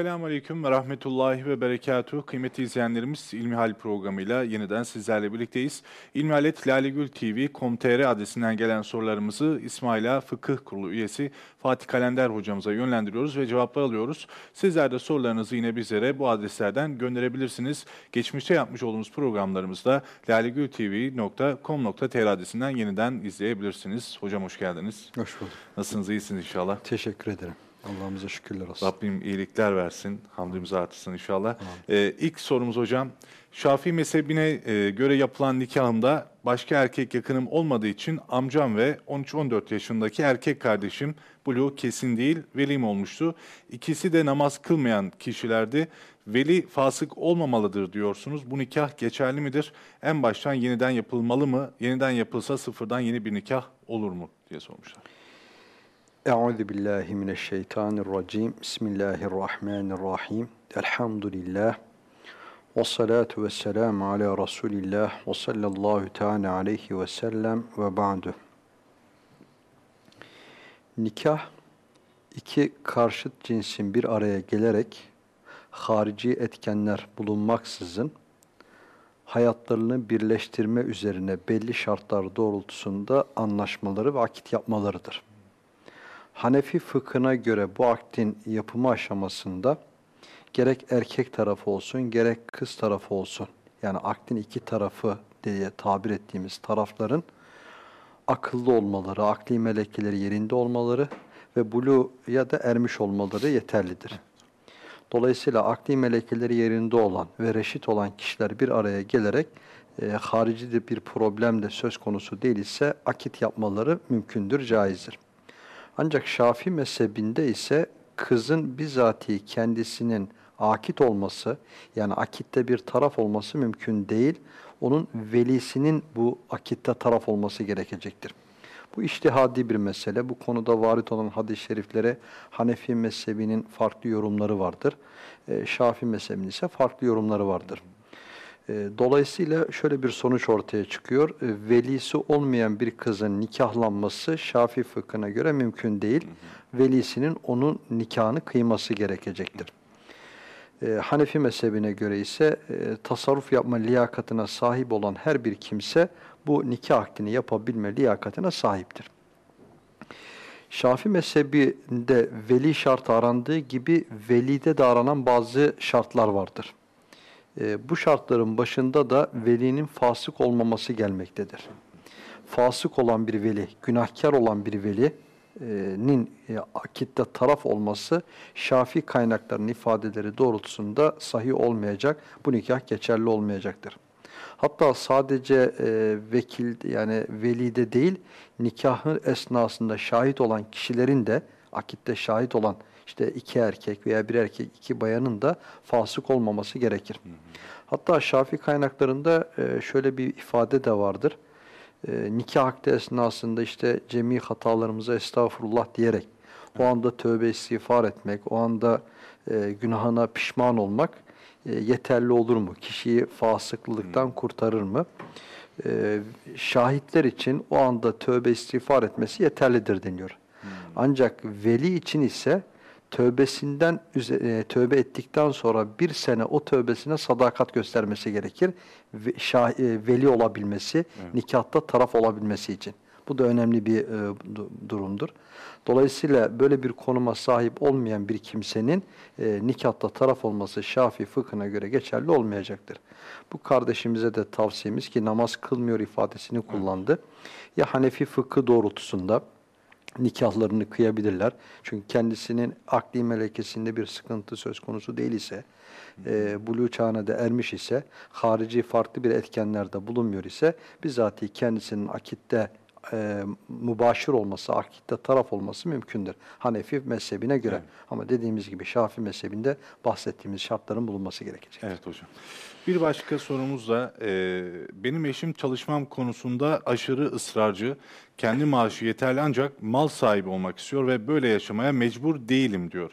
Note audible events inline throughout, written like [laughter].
Esselamu Aleyküm ve Rahmetullahi ve Berekatuhu. Kıymetli izleyenlerimiz İlmihal programıyla yeniden sizlerle birlikteyiz. İlmihalet lalegültv.com.tr adresinden gelen sorularımızı İsmaila Fıkıh Kurulu üyesi Fatih Kalender hocamıza yönlendiriyoruz ve cevaplar alıyoruz. Sizler de sorularınızı yine bizlere bu adreslerden gönderebilirsiniz. Geçmişte yapmış olduğumuz programlarımızda lalegültv.com.tr adresinden yeniden izleyebilirsiniz. Hocam hoş geldiniz. Hoş bulduk. Nasılsınız, iyisiniz inşallah? Teşekkür ederim. Allah'ımıza şükürler olsun. Rabbim iyilikler versin, hamdimizi artırsın inşallah. Ee, ilk sorumuz hocam, Şafii mezhebine e, göre yapılan nikahımda başka erkek yakınım olmadığı için amcam ve 13-14 yaşındaki erkek kardeşim buluğ kesin değil velim olmuştu. İkisi de namaz kılmayan kişilerdi. Veli fasık olmamalıdır diyorsunuz. Bu nikah geçerli midir? En baştan yeniden yapılmalı mı? Yeniden yapılsa sıfırdan yeni bir nikah olur mu diye sormuşlar. Euzu billahi mineşşeytanirracim. Bismillahirrahmanirrahim. Elhamdülillah. Ve salatu ve selamu ala Resulillah ve sallallahu teala aleyhi ve sellem ve ba'du. Nikah, iki karşıt cinsin bir araya gelerek harici etkenler bulunmaksızın hayatlarını birleştirme üzerine belli şartlar doğrultusunda anlaşmaları ve akit yapmalarıdır. Hanefi fıkhına göre bu aktin yapımı aşamasında gerek erkek tarafı olsun gerek kız tarafı olsun yani aktin iki tarafı diye tabir ettiğimiz tarafların akıllı olmaları, akli melekeleri yerinde olmaları ve bulu ya da ermiş olmaları yeterlidir. Dolayısıyla akli melekeleri yerinde olan ve reşit olan kişiler bir araya gelerek e, harici de bir problem de söz konusu değil ise akit yapmaları mümkündür, caizdir. Ancak Şafii mezhebinde ise kızın bizatihi kendisinin akit olması, yani akitte bir taraf olması mümkün değil. Onun velisinin bu akitte taraf olması gerekecektir. Bu iştihadi bir mesele. Bu konuda varit olan hadis-i şeriflere Hanefi mezhebinin farklı yorumları vardır. E, Şafii mezhebinin ise farklı yorumları vardır. E, dolayısıyla şöyle bir sonuç ortaya çıkıyor. E, velisi olmayan bir kızın nikahlanması Şafii fıkhına göre mümkün değil. Velisinin onun nikahını kıyması gerekecektir. E, Hanefi mezhebine göre ise e, tasarruf yapma liyakatına sahip olan her bir kimse bu nikah akdini yapabilme liyakatine sahiptir. Şafi mezhebinde veli şartı arandığı gibi velide de aranan bazı şartlar vardır. E, bu şartların başında da velinin fasık olmaması gelmektedir. Fasık olan bir veli, günahkar olan bir velinin e, akitte taraf olması Şafi kaynaklarının ifadeleri doğrultusunda sahih olmayacak, bu nikah geçerli olmayacaktır. Hatta sadece e, vekil yani velide değil nikahın esnasında şahit olan kişilerin de akitte şahit olan işte iki erkek veya bir erkek iki bayanın da fasık olmaması gerekir. Hı hı. Hatta Şafi kaynaklarında e, şöyle bir ifade de vardır. E, nikah akdi esnasında işte cemi hatalarımıza estağfurullah diyerek o anda tövbe istiğfar etmek, o anda e, günahına pişman olmak yeterli olur mu? Kişiyi fasıklıktan hmm. kurtarır mı? Şahitler için o anda tövbe istiğfar etmesi yeterlidir deniyor. Hmm. Ancak veli için ise tövbesinden e, tövbe ettikten sonra bir sene o tövbesine sadakat göstermesi gerekir. Ve, şah, e, veli olabilmesi, evet. nikahta taraf olabilmesi için. Bu da önemli bir e, durumdur. Dolayısıyla böyle bir konuma sahip olmayan bir kimsenin e, nikahta taraf olması Şafii fıkhına göre geçerli olmayacaktır. Bu kardeşimize de tavsiyemiz ki namaz kılmıyor ifadesini kullandı. Ya Hanefi fıkhı doğrultusunda nikahlarını kıyabilirler. Çünkü kendisinin akli melekesinde bir sıkıntı söz konusu değil ise, e, buluğ çağına da ermiş ise, harici farklı bir etkenlerde bulunmuyor ise, bizatihi kendisinin akitte e, mübaşir olması, akitte taraf olması mümkündür. Hanefi mezhebine göre. Evet. Ama dediğimiz gibi Şafi mezhebinde bahsettiğimiz şartların bulunması gerekecek. Evet hocam. Bir başka sorumuz da e, benim eşim çalışmam konusunda aşırı ısrarcı. Kendi maaşı yeterli ancak mal sahibi olmak istiyor ve böyle yaşamaya mecbur değilim diyor.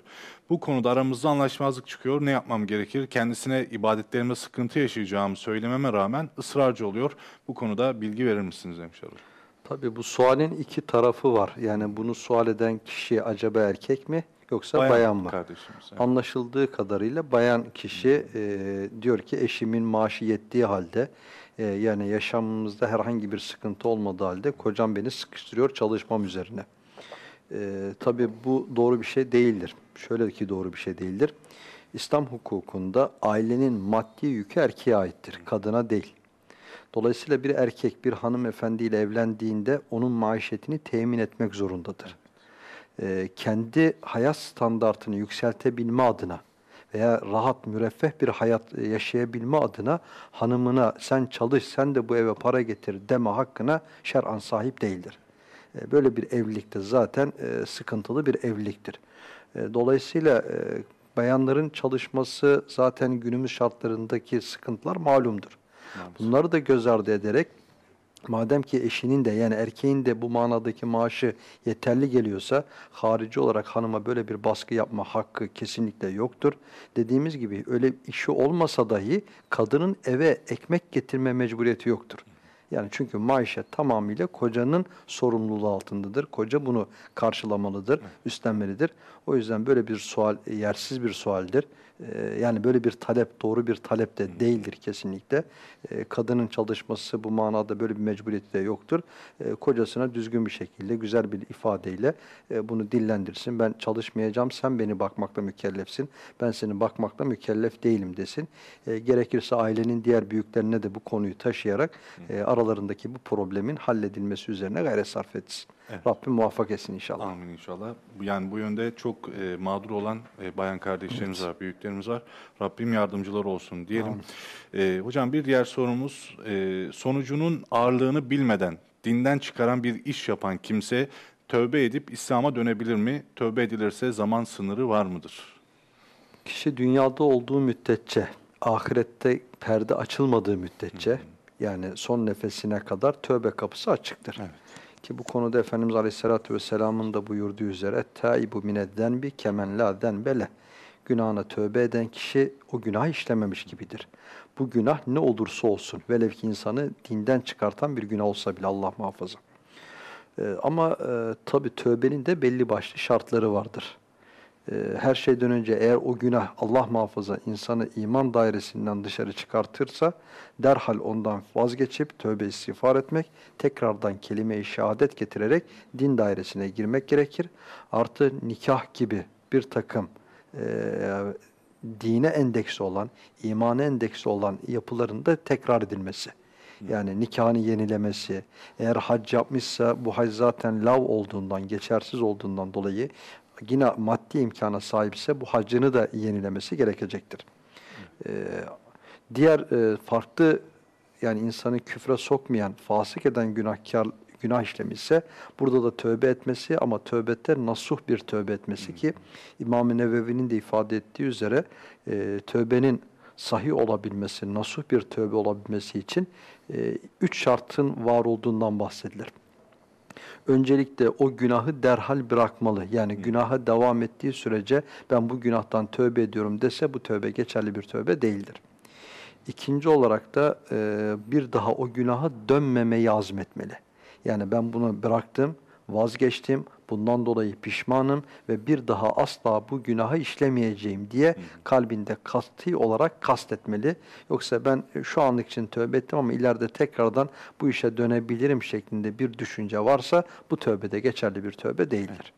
Bu konuda aramızda anlaşmazlık çıkıyor. Ne yapmam gerekir? Kendisine ibadetlerimde sıkıntı yaşayacağımı söylememe rağmen ısrarcı oluyor. Bu konuda bilgi verir misiniz demişler hocam. Tabii bu sualin iki tarafı var. Yani bunu sual eden kişi acaba erkek mi yoksa bayan, Bayan mı? kardeşimiz, evet. Anlaşıldığı kadarıyla bayan kişi e, diyor ki eşimin maaşı yettiği halde e, yani yaşamımızda herhangi bir sıkıntı olmadığı halde kocam beni sıkıştırıyor çalışmam üzerine. E, tabii bu doğru bir şey değildir. Şöyle ki doğru bir şey değildir. İslam hukukunda ailenin maddi yükü erkeğe aittir, kadına değil. Dolayısıyla bir erkek bir hanımefendiyle evlendiğinde onun maişetini temin etmek zorundadır. Ee, kendi hayat standartını yükseltebilme adına veya rahat, müreffeh bir hayat e, yaşayabilme adına hanımına sen çalış, sen de bu eve para getir deme hakkına şer'an sahip değildir. Ee, böyle bir evlilikte zaten e, sıkıntılı bir evliliktir. E, dolayısıyla e, bayanların çalışması zaten günümüz şartlarındaki sıkıntılar malumdur. Bunları da göz ardı ederek madem ki eşinin de yani erkeğin de bu manadaki maaşı yeterli geliyorsa harici olarak hanıma böyle bir baskı yapma hakkı kesinlikle yoktur. Dediğimiz gibi öyle işi olmasa dahi kadının eve ekmek getirme mecburiyeti yoktur. Yani çünkü maişet tamamıyla kocanın sorumluluğu altındadır. Koca bunu karşılamalıdır, üstlenmelidir. O yüzden böyle bir sual yersiz bir sualdir. Ee, yani böyle bir talep doğru bir talep de değildir kesinlikle. Ee, kadının çalışması bu manada böyle bir mecburiyeti de yoktur. Ee, kocasına düzgün bir şekilde güzel bir ifadeyle e, bunu dillendirsin. Ben çalışmayacağım, sen beni bakmakla mükellefsin. Ben seni bakmakla mükellef değilim desin. Gerekirse ailenin diğer büyüklerine de bu konuyu taşıyarak e, aralarındaki bu problemin halledilmesi üzerine gayret sarf etsin. Evet. Rabbim muvaffak etsin inşallah. Amin inşallah. Yani bu yönde çok e, mağdur olan e, bayan kardeşlerimiz var, büyüklerimiz var. Rabbim yardımcılar olsun diyelim. E, hocam bir diğer sorumuz, e, sonucunun ağırlığını bilmeden dinden çıkaran bir iş yapan kimse tövbe edip İslam'a dönebilir mi? Tövbe edilirse zaman sınırı var mıdır? Kişi dünyada olduğu müddetçe, ahirette perde açılmadığı müddetçe, yani son nefesine kadar tövbe kapısı açıktır. Evet. Ki bu konuda Efendimiz Aleyhisselatü Vesselam'ın da buyurduğu üzere taibu mineddenbi kemen la denbele. Günahına tövbe eden kişi o günah işlememiş gibidir. Bu günah ne olursa olsun, velev ki insanı dinden çıkartan bir günah olsa bile Allah muhafaza. Ee, ama e, tabi tövbenin de belli başlı şartları vardır. Ee, her şeyden önce eğer o günah Allah muhafaza insanı iman dairesinden dışarı çıkartırsa derhal ondan vazgeçip tövbe istiğfar etmek, tekrardan kelime-i şehadet getirerek din dairesine girmek gerekir. Artı nikah gibi bir takım e, dine endeksi olan, imana endeksi olan yapıların da tekrar edilmesi. Yani nikahını yenilemesi, eğer hac yapmışsa bu hac zaten lav olduğundan, geçersiz olduğundan dolayı yine maddi imkana sahipse bu hacını da yenilemesi gerekecektir. Ee, diğer e, farklı yani insanı küfre sokmayan, fasık eden günahkar günah işlemişse burada da tövbe etmesi ama tövbette nasuh bir tövbe etmesi ki İmam-ı Nevevi'nin de ifade ettiği üzere e, tövbenin sahih olabilmesi, nasuh bir tövbe olabilmesi için e, üç şartın var olduğundan bahsedilir öncelikle o günahı derhal bırakmalı. Yani günaha devam ettiği sürece ben bu günahtan tövbe ediyorum dese bu tövbe geçerli bir tövbe değildir. İkinci olarak da e, bir daha o günaha dönmemeyi azmetmeli. Yani ben bunu bıraktım, vazgeçtim, bundan dolayı pişmanım ve bir daha asla bu günahı işlemeyeceğim diye kalbinde kasti olarak kastetmeli. Yoksa ben şu anlık için tövbe ettim ama ileride tekrardan bu işe dönebilirim şeklinde bir düşünce varsa bu tövbede geçerli bir tövbe değildir.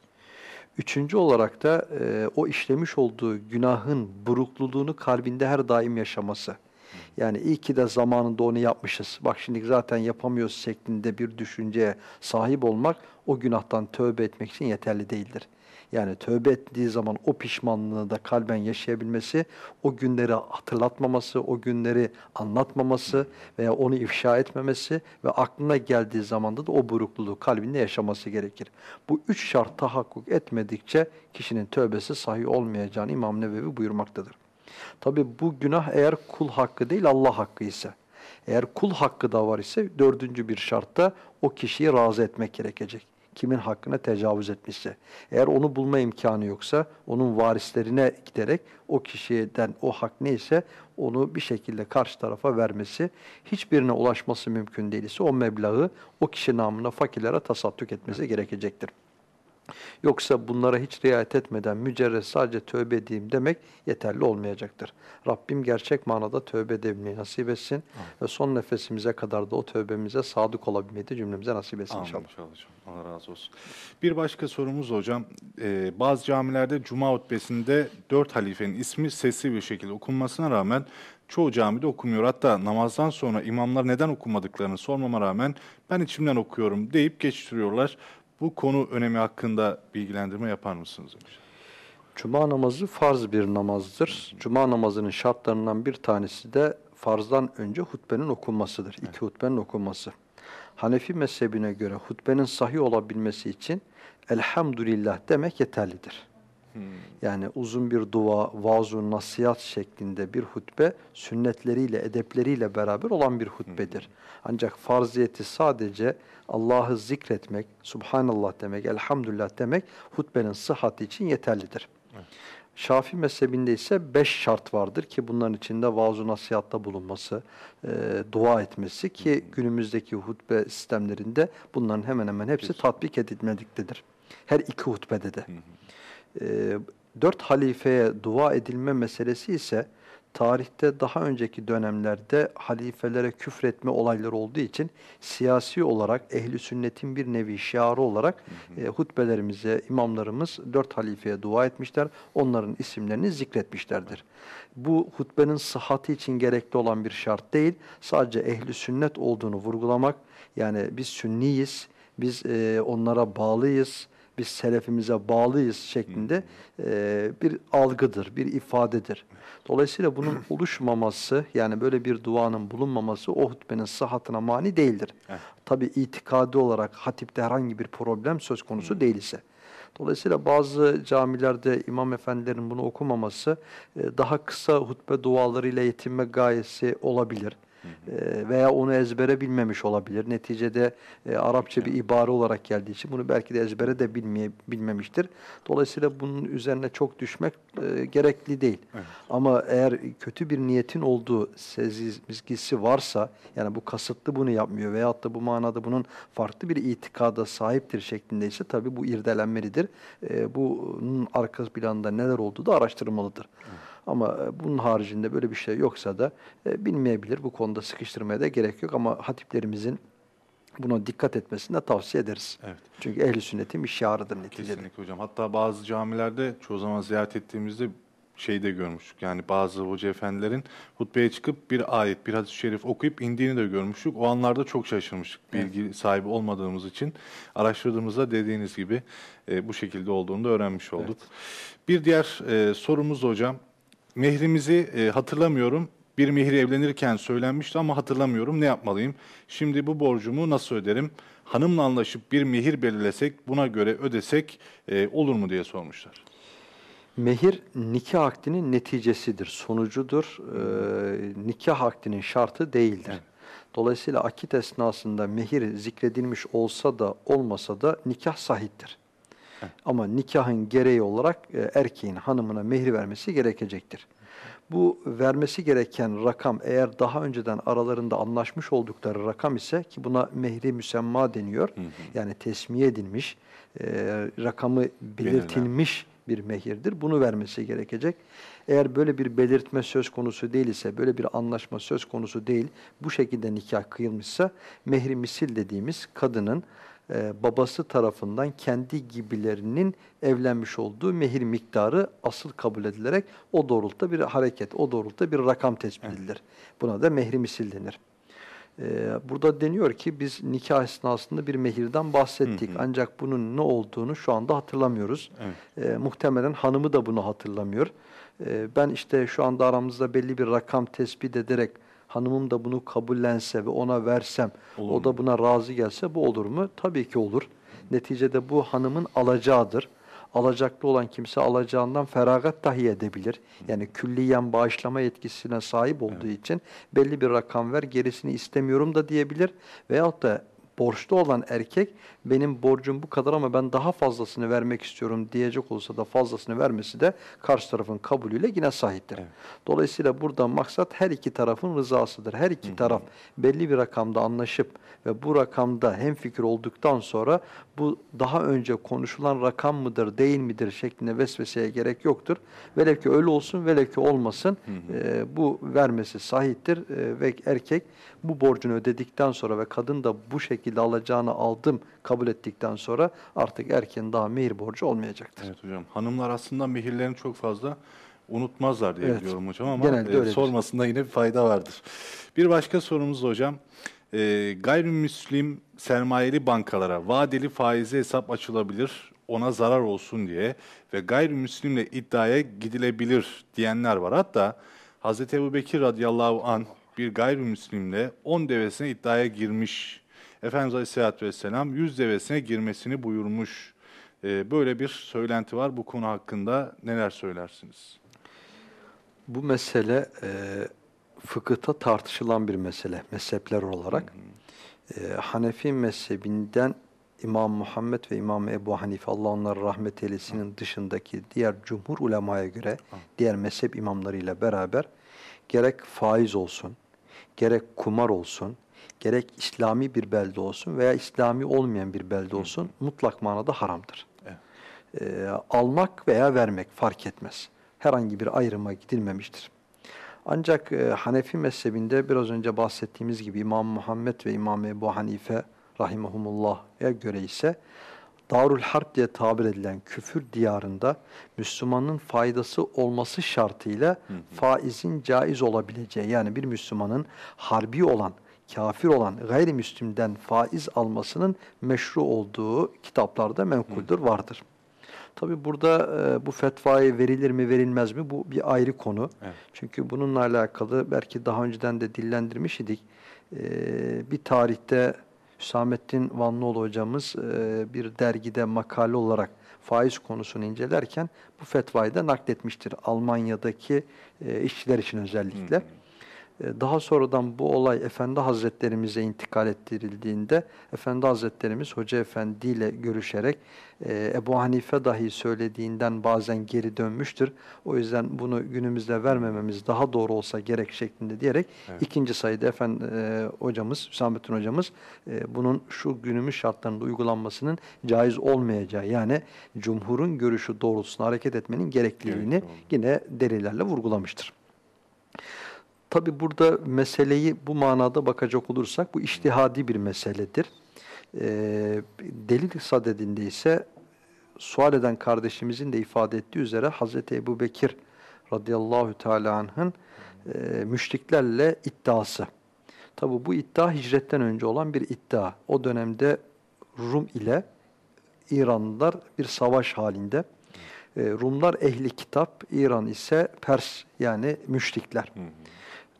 Üçüncü olarak da e, o işlemiş olduğu günahın burukluluğunu kalbinde her daim yaşaması. Yani iyi ki de zamanında onu yapmışız. Bak şimdi zaten yapamıyoruz şeklinde bir düşünceye sahip olmak o günahtan tövbe etmek için yeterli değildir. Yani tövbe ettiği zaman o pişmanlığı da kalben yaşayabilmesi, o günleri hatırlatmaması, o günleri anlatmaması veya onu ifşa etmemesi ve aklına geldiği zamanda da o burukluluğu kalbinde yaşaması gerekir. Bu üç şart tahakkuk etmedikçe kişinin tövbesi sahih olmayacağını İmam Nevevi buyurmaktadır. Tabi bu günah eğer kul hakkı değil Allah hakkı ise. Eğer kul hakkı da var ise dördüncü bir şartta o kişiyi razı etmek gerekecek. Kimin hakkına tecavüz etmişse. Eğer onu bulma imkanı yoksa onun varislerine giderek o kişiden o hak neyse onu bir şekilde karşı tarafa vermesi, hiçbirine ulaşması mümkün değilse o meblağı o kişi namına fakirlere tasadduk etmesi gerekecektir. Yoksa bunlara hiç riayet etmeden mücerred sadece tövbe edeyim demek yeterli olmayacaktır. Rabbim gerçek manada tövbe edebilmeyi nasip etsin ve son nefesimize kadar da o tövbemize sadık olabilmeyi de cümlemize nasip etsin Amin inşallah. Allah razı olsun. Bir başka sorumuz hocam. Ee, bazı camilerde cuma hutbesinde dört halifenin ismi sesli bir şekilde okunmasına rağmen çoğu camide okunmuyor. Hatta namazdan sonra imamlar neden okumadıklarını sormama rağmen ben içimden okuyorum deyip geçiştiriyorlar. Bu konu önemi hakkında bilgilendirme yapar mısınız? Cuma namazı farz bir namazdır. Cuma namazının şartlarından bir tanesi de farzdan önce hutbenin okunmasıdır. İki hutbenin okunması. Hanefi mezhebine göre hutbenin sahih olabilmesi için elhamdülillah demek yeterlidir. Yani uzun bir dua, vaaz nasihat şeklinde bir hutbe sünnetleriyle, edepleriyle beraber olan bir hutbedir. Ancak farziyeti sadece Allah'ı zikretmek, Subhanallah demek, Elhamdülillah demek hutbenin sıhhati için yeterlidir. Şafii mezhebinde ise beş şart vardır ki bunların içinde vaaz nasihatta bulunması, e, dua etmesi ki günümüzdeki hutbe sistemlerinde bunların hemen hemen hepsi tatbik edilmediktedir. Her iki hutbede de. E, dört halifeye dua edilme meselesi ise tarihte daha önceki dönemlerde halifelere küfretme olayları olduğu için siyasi olarak ehli sünnetin bir nevi şiarı olarak e, hutbelerimize imamlarımız dört halifeye dua etmişler. Onların isimlerini zikretmişlerdir. Bu hutbenin sıhhati için gerekli olan bir şart değil. Sadece ehli sünnet olduğunu vurgulamak. Yani biz sünniyiz, biz e, onlara bağlıyız, biz selefimize bağlıyız şeklinde e, bir algıdır, bir ifadedir. Dolayısıyla bunun [clears throat] oluşmaması yani böyle bir duanın bulunmaması o hutbenin sıhhatine mani değildir. Tabi itikadi olarak hatipte herhangi bir problem söz konusu değil ise. Dolayısıyla bazı camilerde imam efendilerin bunu okumaması daha kısa hutbe dualarıyla yetinme gayesi olabilir. E, veya onu ezbere bilmemiş olabilir. Neticede e, Arapça bir ibare olarak geldiği için bunu belki de ezbere de bilmeye, bilmemiştir. Dolayısıyla bunun üzerine çok düşmek e, gerekli değil. Evet. Ama eğer kötü bir niyetin olduğu sezgisi varsa, yani bu kasıtlı bunu yapmıyor veyahut da bu manada bunun farklı bir itikada sahiptir şeklindeyse tabii bu irdelenmelidir. E, bunun arka planında neler olduğu da araştırılmalıdır. Ama e, bunun haricinde böyle bir şey yoksa da e, bilmeyebilir. Bu konuda sıkıştırmaya da gerek yok ama hatiplerimizin buna dikkat etmesini de tavsiye ederiz. Evet. Çünkü ehli sünnetin bir şiarıdır neticede. Kesinlikle hocam. Hatta bazı camilerde çoğu zaman ziyaret ettiğimizde şey de görmüştük. Yani bazı hoca efendilerin hutbeye çıkıp bir ayet, bir hadis-i şerif okuyup indiğini de görmüştük. O anlarda çok şaşırmıştık. Bilgi sahibi olmadığımız için. Araştırdığımızda dediğiniz gibi e, bu şekilde olduğunu da öğrenmiş olduk. Bir diğer e, sorumuz hocam. Mehrimizi e, hatırlamıyorum. Bir mehir evlenirken söylenmişti ama hatırlamıyorum. Ne yapmalıyım? Şimdi bu borcumu nasıl öderim? Hanımla anlaşıp bir mehir belirlesek, buna göre ödesek e, olur mu diye sormuşlar. Mehir nikah akdinin neticesidir, sonucudur. Ee, nikah akdinin şartı değildir. Evet. Dolayısıyla akit esnasında mehir zikredilmiş olsa da olmasa da nikah sahiptir. Ama nikahın gereği olarak e, erkeğin hanımına mehir vermesi gerekecektir. Bu vermesi gereken rakam eğer daha önceden aralarında anlaşmış oldukları rakam ise ki buna mehri müsemma deniyor. Yani tesmiye edilmiş, e, rakamı belirtilmiş bir mehirdir. Bunu vermesi gerekecek. Eğer böyle bir belirtme söz konusu değil ise, böyle bir anlaşma söz konusu değil, bu şekilde nikah kıyılmışsa mehri misil dediğimiz kadının e, babası tarafından kendi gibilerinin evlenmiş olduğu mehir miktarı asıl kabul edilerek o doğrultuda bir hareket, o doğrultuda bir rakam tespit edilir. Buna da mehri misil denir. Ee, burada deniyor ki biz nikah esnasında bir mehirden bahsettik. Ancak bunun ne olduğunu şu anda hatırlamıyoruz. Ee, muhtemelen hanımı da bunu hatırlamıyor. Ee, ben işte şu anda aramızda belli bir rakam tespit ederek hanımım da bunu kabullense ve ona versem, Olur o da buna razı gelse bu olur mu? Tabii ki olur. Neticede bu hanımın alacağıdır. Alacaklı olan kimse alacağından feragat dahi edebilir. Yani külliyen bağışlama yetkisine sahip olduğu için belli bir rakam ver gerisini istemiyorum da diyebilir. Veyahut da borçlu olan erkek benim borcum bu kadar ama ben daha fazlasını vermek istiyorum diyecek olsa da fazlasını vermesi de karşı tarafın kabulüyle yine sahiptir. Evet. Dolayısıyla burada maksat her iki tarafın rızasıdır. Her iki taraf belli bir rakamda anlaşıp ve bu rakamda hemfikir olduktan sonra bu daha önce konuşulan rakam mıdır değil midir şeklinde vesveseye gerek yoktur. Velev ki öyle olsun velev ki olmasın e, bu vermesi sahiptir e, ve erkek bu borcunu ödedikten sonra ve kadın da bu şekilde alacağını aldım kabul ettikten sonra artık erkeğin daha mehir borcu olmayacaktır. Evet hocam. Hanımlar aslında mehirlerini çok fazla unutmazlar diye Evet. biliyorum hocam ama e, sormasında yine bir fayda vardır. Bir başka sorumuz hocam. E, gayrimüslim sermayeli bankalara vadeli faizi hesap açılabilir ona zarar olsun diye ve gayrimüslimle iddiaya gidilebilir diyenler var. Hatta Hz. Ebu Bekir radıyallahu an bir gayrimüslimle 10 devesine iddiaya girmiş. Efendimiz Aleyhisselatü Vesselam 100 devesine girmesini buyurmuş. Ee, böyle bir söylenti var. Bu konu hakkında neler söylersiniz? Bu mesele e, fıkıhta tartışılan bir mesele mezhepler olarak. E, Hanefi mezhebinden İmam Muhammed ve İmam Ebu Hanife Allah onlara rahmet eylesinin dışındaki diğer cumhur ulemaya göre diğer mezhep imamlarıyla beraber gerek faiz olsun, gerek kumar olsun, gerek İslami bir belde olsun veya İslami olmayan bir belde olsun mutlak manada haramdır. E, almak veya vermek fark etmez. Herhangi bir ayrıma gidilmemiştir. Ancak e, Hanefi mezhebinde biraz önce bahsettiğimiz gibi İmam Muhammed ve İmam Ebu Hanife rahimahumullah'a göre ise Darul Harp diye tabir edilen küfür diyarında Müslümanın faydası olması şartıyla faizin caiz olabileceği yani bir Müslümanın harbi olan, kafir olan gayrimüslimden faiz almasının meşru olduğu kitaplarda menkuldür, vardır. Tabi burada e, bu fetvayı verilir mi verilmez mi bu bir ayrı konu. Evet. Çünkü bununla alakalı belki daha önceden de dillendirmiş idik. E, bir tarihte Hüsamettin Vanlıoğlu hocamız e, bir dergide makale olarak faiz konusunu incelerken bu fetvayı da nakletmiştir. Almanya'daki e, işçiler için özellikle. E, Daha sonradan bu olay Efendi Hazretlerimize intikal ettirildiğinde Efendi Hazretlerimiz Hoca Efendi ile görüşerek e, Ebu Hanife dahi söylediğinden bazen geri dönmüştür. O yüzden bunu günümüzde vermememiz daha doğru olsa gerek şeklinde diyerek ikinci sayıda Efendi e, hocamız Hüsamettin hocamız e, bunun şu günümüz şartlarında uygulanmasının caiz olmayacağı yani cumhurun görüşü doğrultusunda hareket etmenin gerekliliğini Gerekli olduğunu. yine delillerle vurgulamıştır. Tabi burada meseleyi bu manada bakacak olursak bu iştihadi bir meseledir. Ee, delil sadedinde ise sual eden kardeşimizin de ifade ettiği üzere Hazreti Ebu Bekir radıyallahu teala anh'ın e, müşriklerle iddiası. Tabi bu iddia hicretten önce olan bir iddia. O dönemde Rum ile İranlılar bir savaş halinde. E, Rumlar ehli kitap, İran ise Pers yani müşrikler.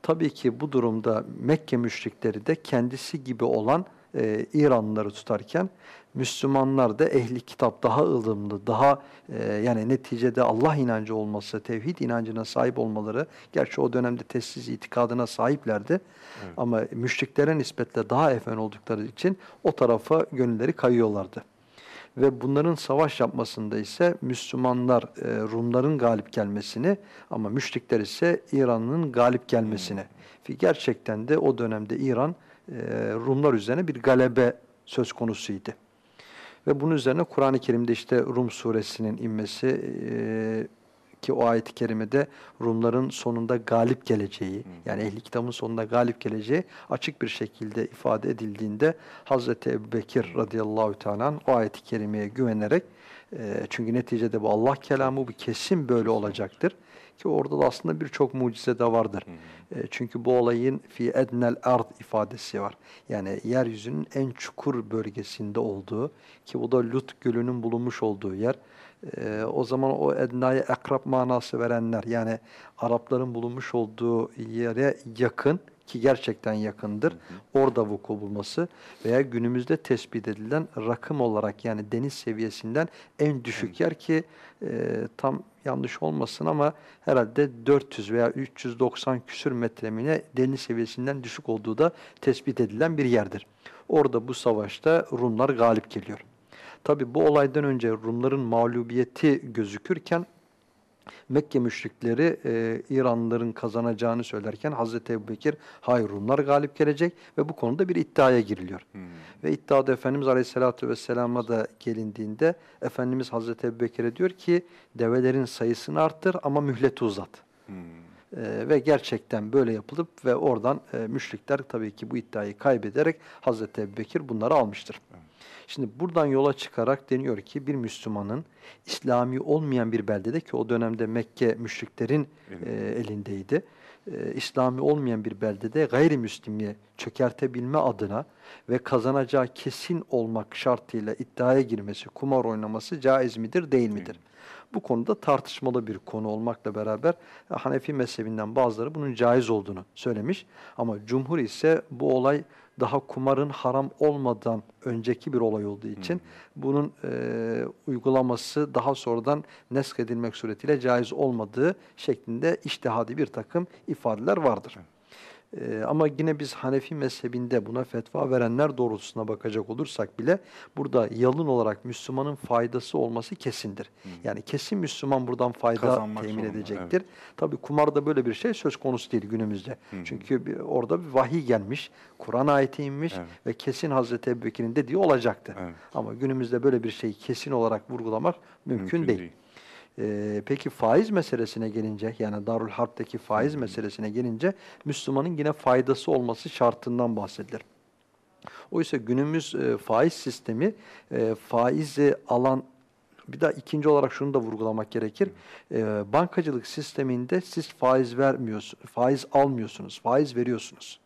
Tabii ki bu durumda Mekke müşrikleri de kendisi gibi olan e, İranlıları tutarken Müslümanlar da ehli kitap daha ılımlı, daha e, yani neticede Allah inancı olması, tevhid inancına sahip olmaları, gerçi o dönemde teslis itikadına sahiplerdi ama müşriklere nispetle daha efen oldukları için o tarafa gönülleri kayıyorlardı. Ve bunların savaş yapmasında ise Müslümanlar e, Rumların galip gelmesini ama müşrikler ise İran'ın galip gelmesini. Ve gerçekten de o dönemde İran e, Rumlar üzerine bir galebe söz konusuydu. Ve bunun üzerine Kur'an-ı Kerim'de işte Rum suresinin inmesi e, ki o ayet-i kerimede Rumların sonunda galip geleceği, yani ehli kitabın sonunda galip geleceği açık bir şekilde ifade edildiğinde Hazreti Ebubekir radıyallahu teala o ayet-i kerimeye güvenerek e, çünkü neticede bu Allah kelamı bu kesin böyle olacaktır ki orada da aslında birçok mucize de vardır. E, çünkü bu olayın fi ednel ard ifadesi var. Yani yeryüzünün en çukur bölgesinde olduğu ki bu da Lut Gölü'nün bulunmuş olduğu yer. E, o zaman o ednaya akrab manası verenler yani Arapların bulunmuş olduğu yere yakın ki gerçekten yakındır. Orada vuku bulması veya günümüzde tespit edilen rakım olarak yani deniz seviyesinden en düşük yer ki e, tam yanlış olmasın ama herhalde 400 veya 390 küsür metremine deniz seviyesinden düşük olduğu da tespit edilen bir yerdir. Orada bu savaşta Rumlar galip geliyor. Tabi bu olaydan önce Rumların mağlubiyeti gözükürken Mekke müşrikleri e, İranlıların kazanacağını söylerken Hazreti Ebubekir hayır Rumlar galip gelecek ve bu konuda bir iddiaya giriliyor. Hmm. Ve iddiada Efendimiz Aleyhisselatü Vesselam'a da gelindiğinde Efendimiz Hazreti Ebubekir'e diyor ki develerin sayısını arttır ama mühleti uzat. Hmm. Ee, ve gerçekten böyle yapılıp ve oradan e, müşrikler tabii ki bu iddiayı kaybederek Hazreti Ebubekir bunları almıştır. Şimdi buradan yola çıkarak deniyor ki bir Müslümanın İslami olmayan bir beldede ki o dönemde Mekke müşriklerin e, elindeydi. E, İslami olmayan bir beldede gayrimüslimi çökertebilme adına ve kazanacağı kesin olmak şartıyla iddiaya girmesi, kumar oynaması caiz midir, değil midir? Bu konuda tartışmalı bir konu olmakla beraber e, Hanefi mezhebinden bazıları bunun caiz olduğunu söylemiş. Ama cumhur ise bu olay daha kumarın haram olmadan önceki bir olay olduğu için bunun e, uygulaması daha sonradan nesk edilmek suretiyle caiz olmadığı şeklinde iştihadi bir takım ifadeler vardır. Ee, ama yine biz Hanefi mezhebinde buna fetva verenler doğrultusuna bakacak olursak bile burada yalın olarak Müslümanın faydası olması kesindir. Yani kesin Müslüman buradan fayda Kazanmak temin zorunda, edecektir. Tabi kumarda böyle bir şey söz konusu değil günümüzde. Çünkü bir, orada bir vahiy gelmiş, Kur'an ayeti inmiş Evet. ve kesin Hazreti Ebubekir'in dediği olacaktı. Evet. Ama günümüzde böyle bir şeyi kesin olarak vurgulamak mümkün, Mümkün değil. değil. Ee, peki faiz meselesine gelince yani Darül Harp'teki faiz meselesine gelince Müslümanın yine faydası olması şartından bahsedilir. Oysa günümüz e, faiz sistemi e, faizi alan bir daha ikinci olarak şunu da vurgulamak gerekir. E, bankacılık sisteminde siz faiz vermiyorsunuz, faiz almıyorsunuz, faiz veriyorsunuz.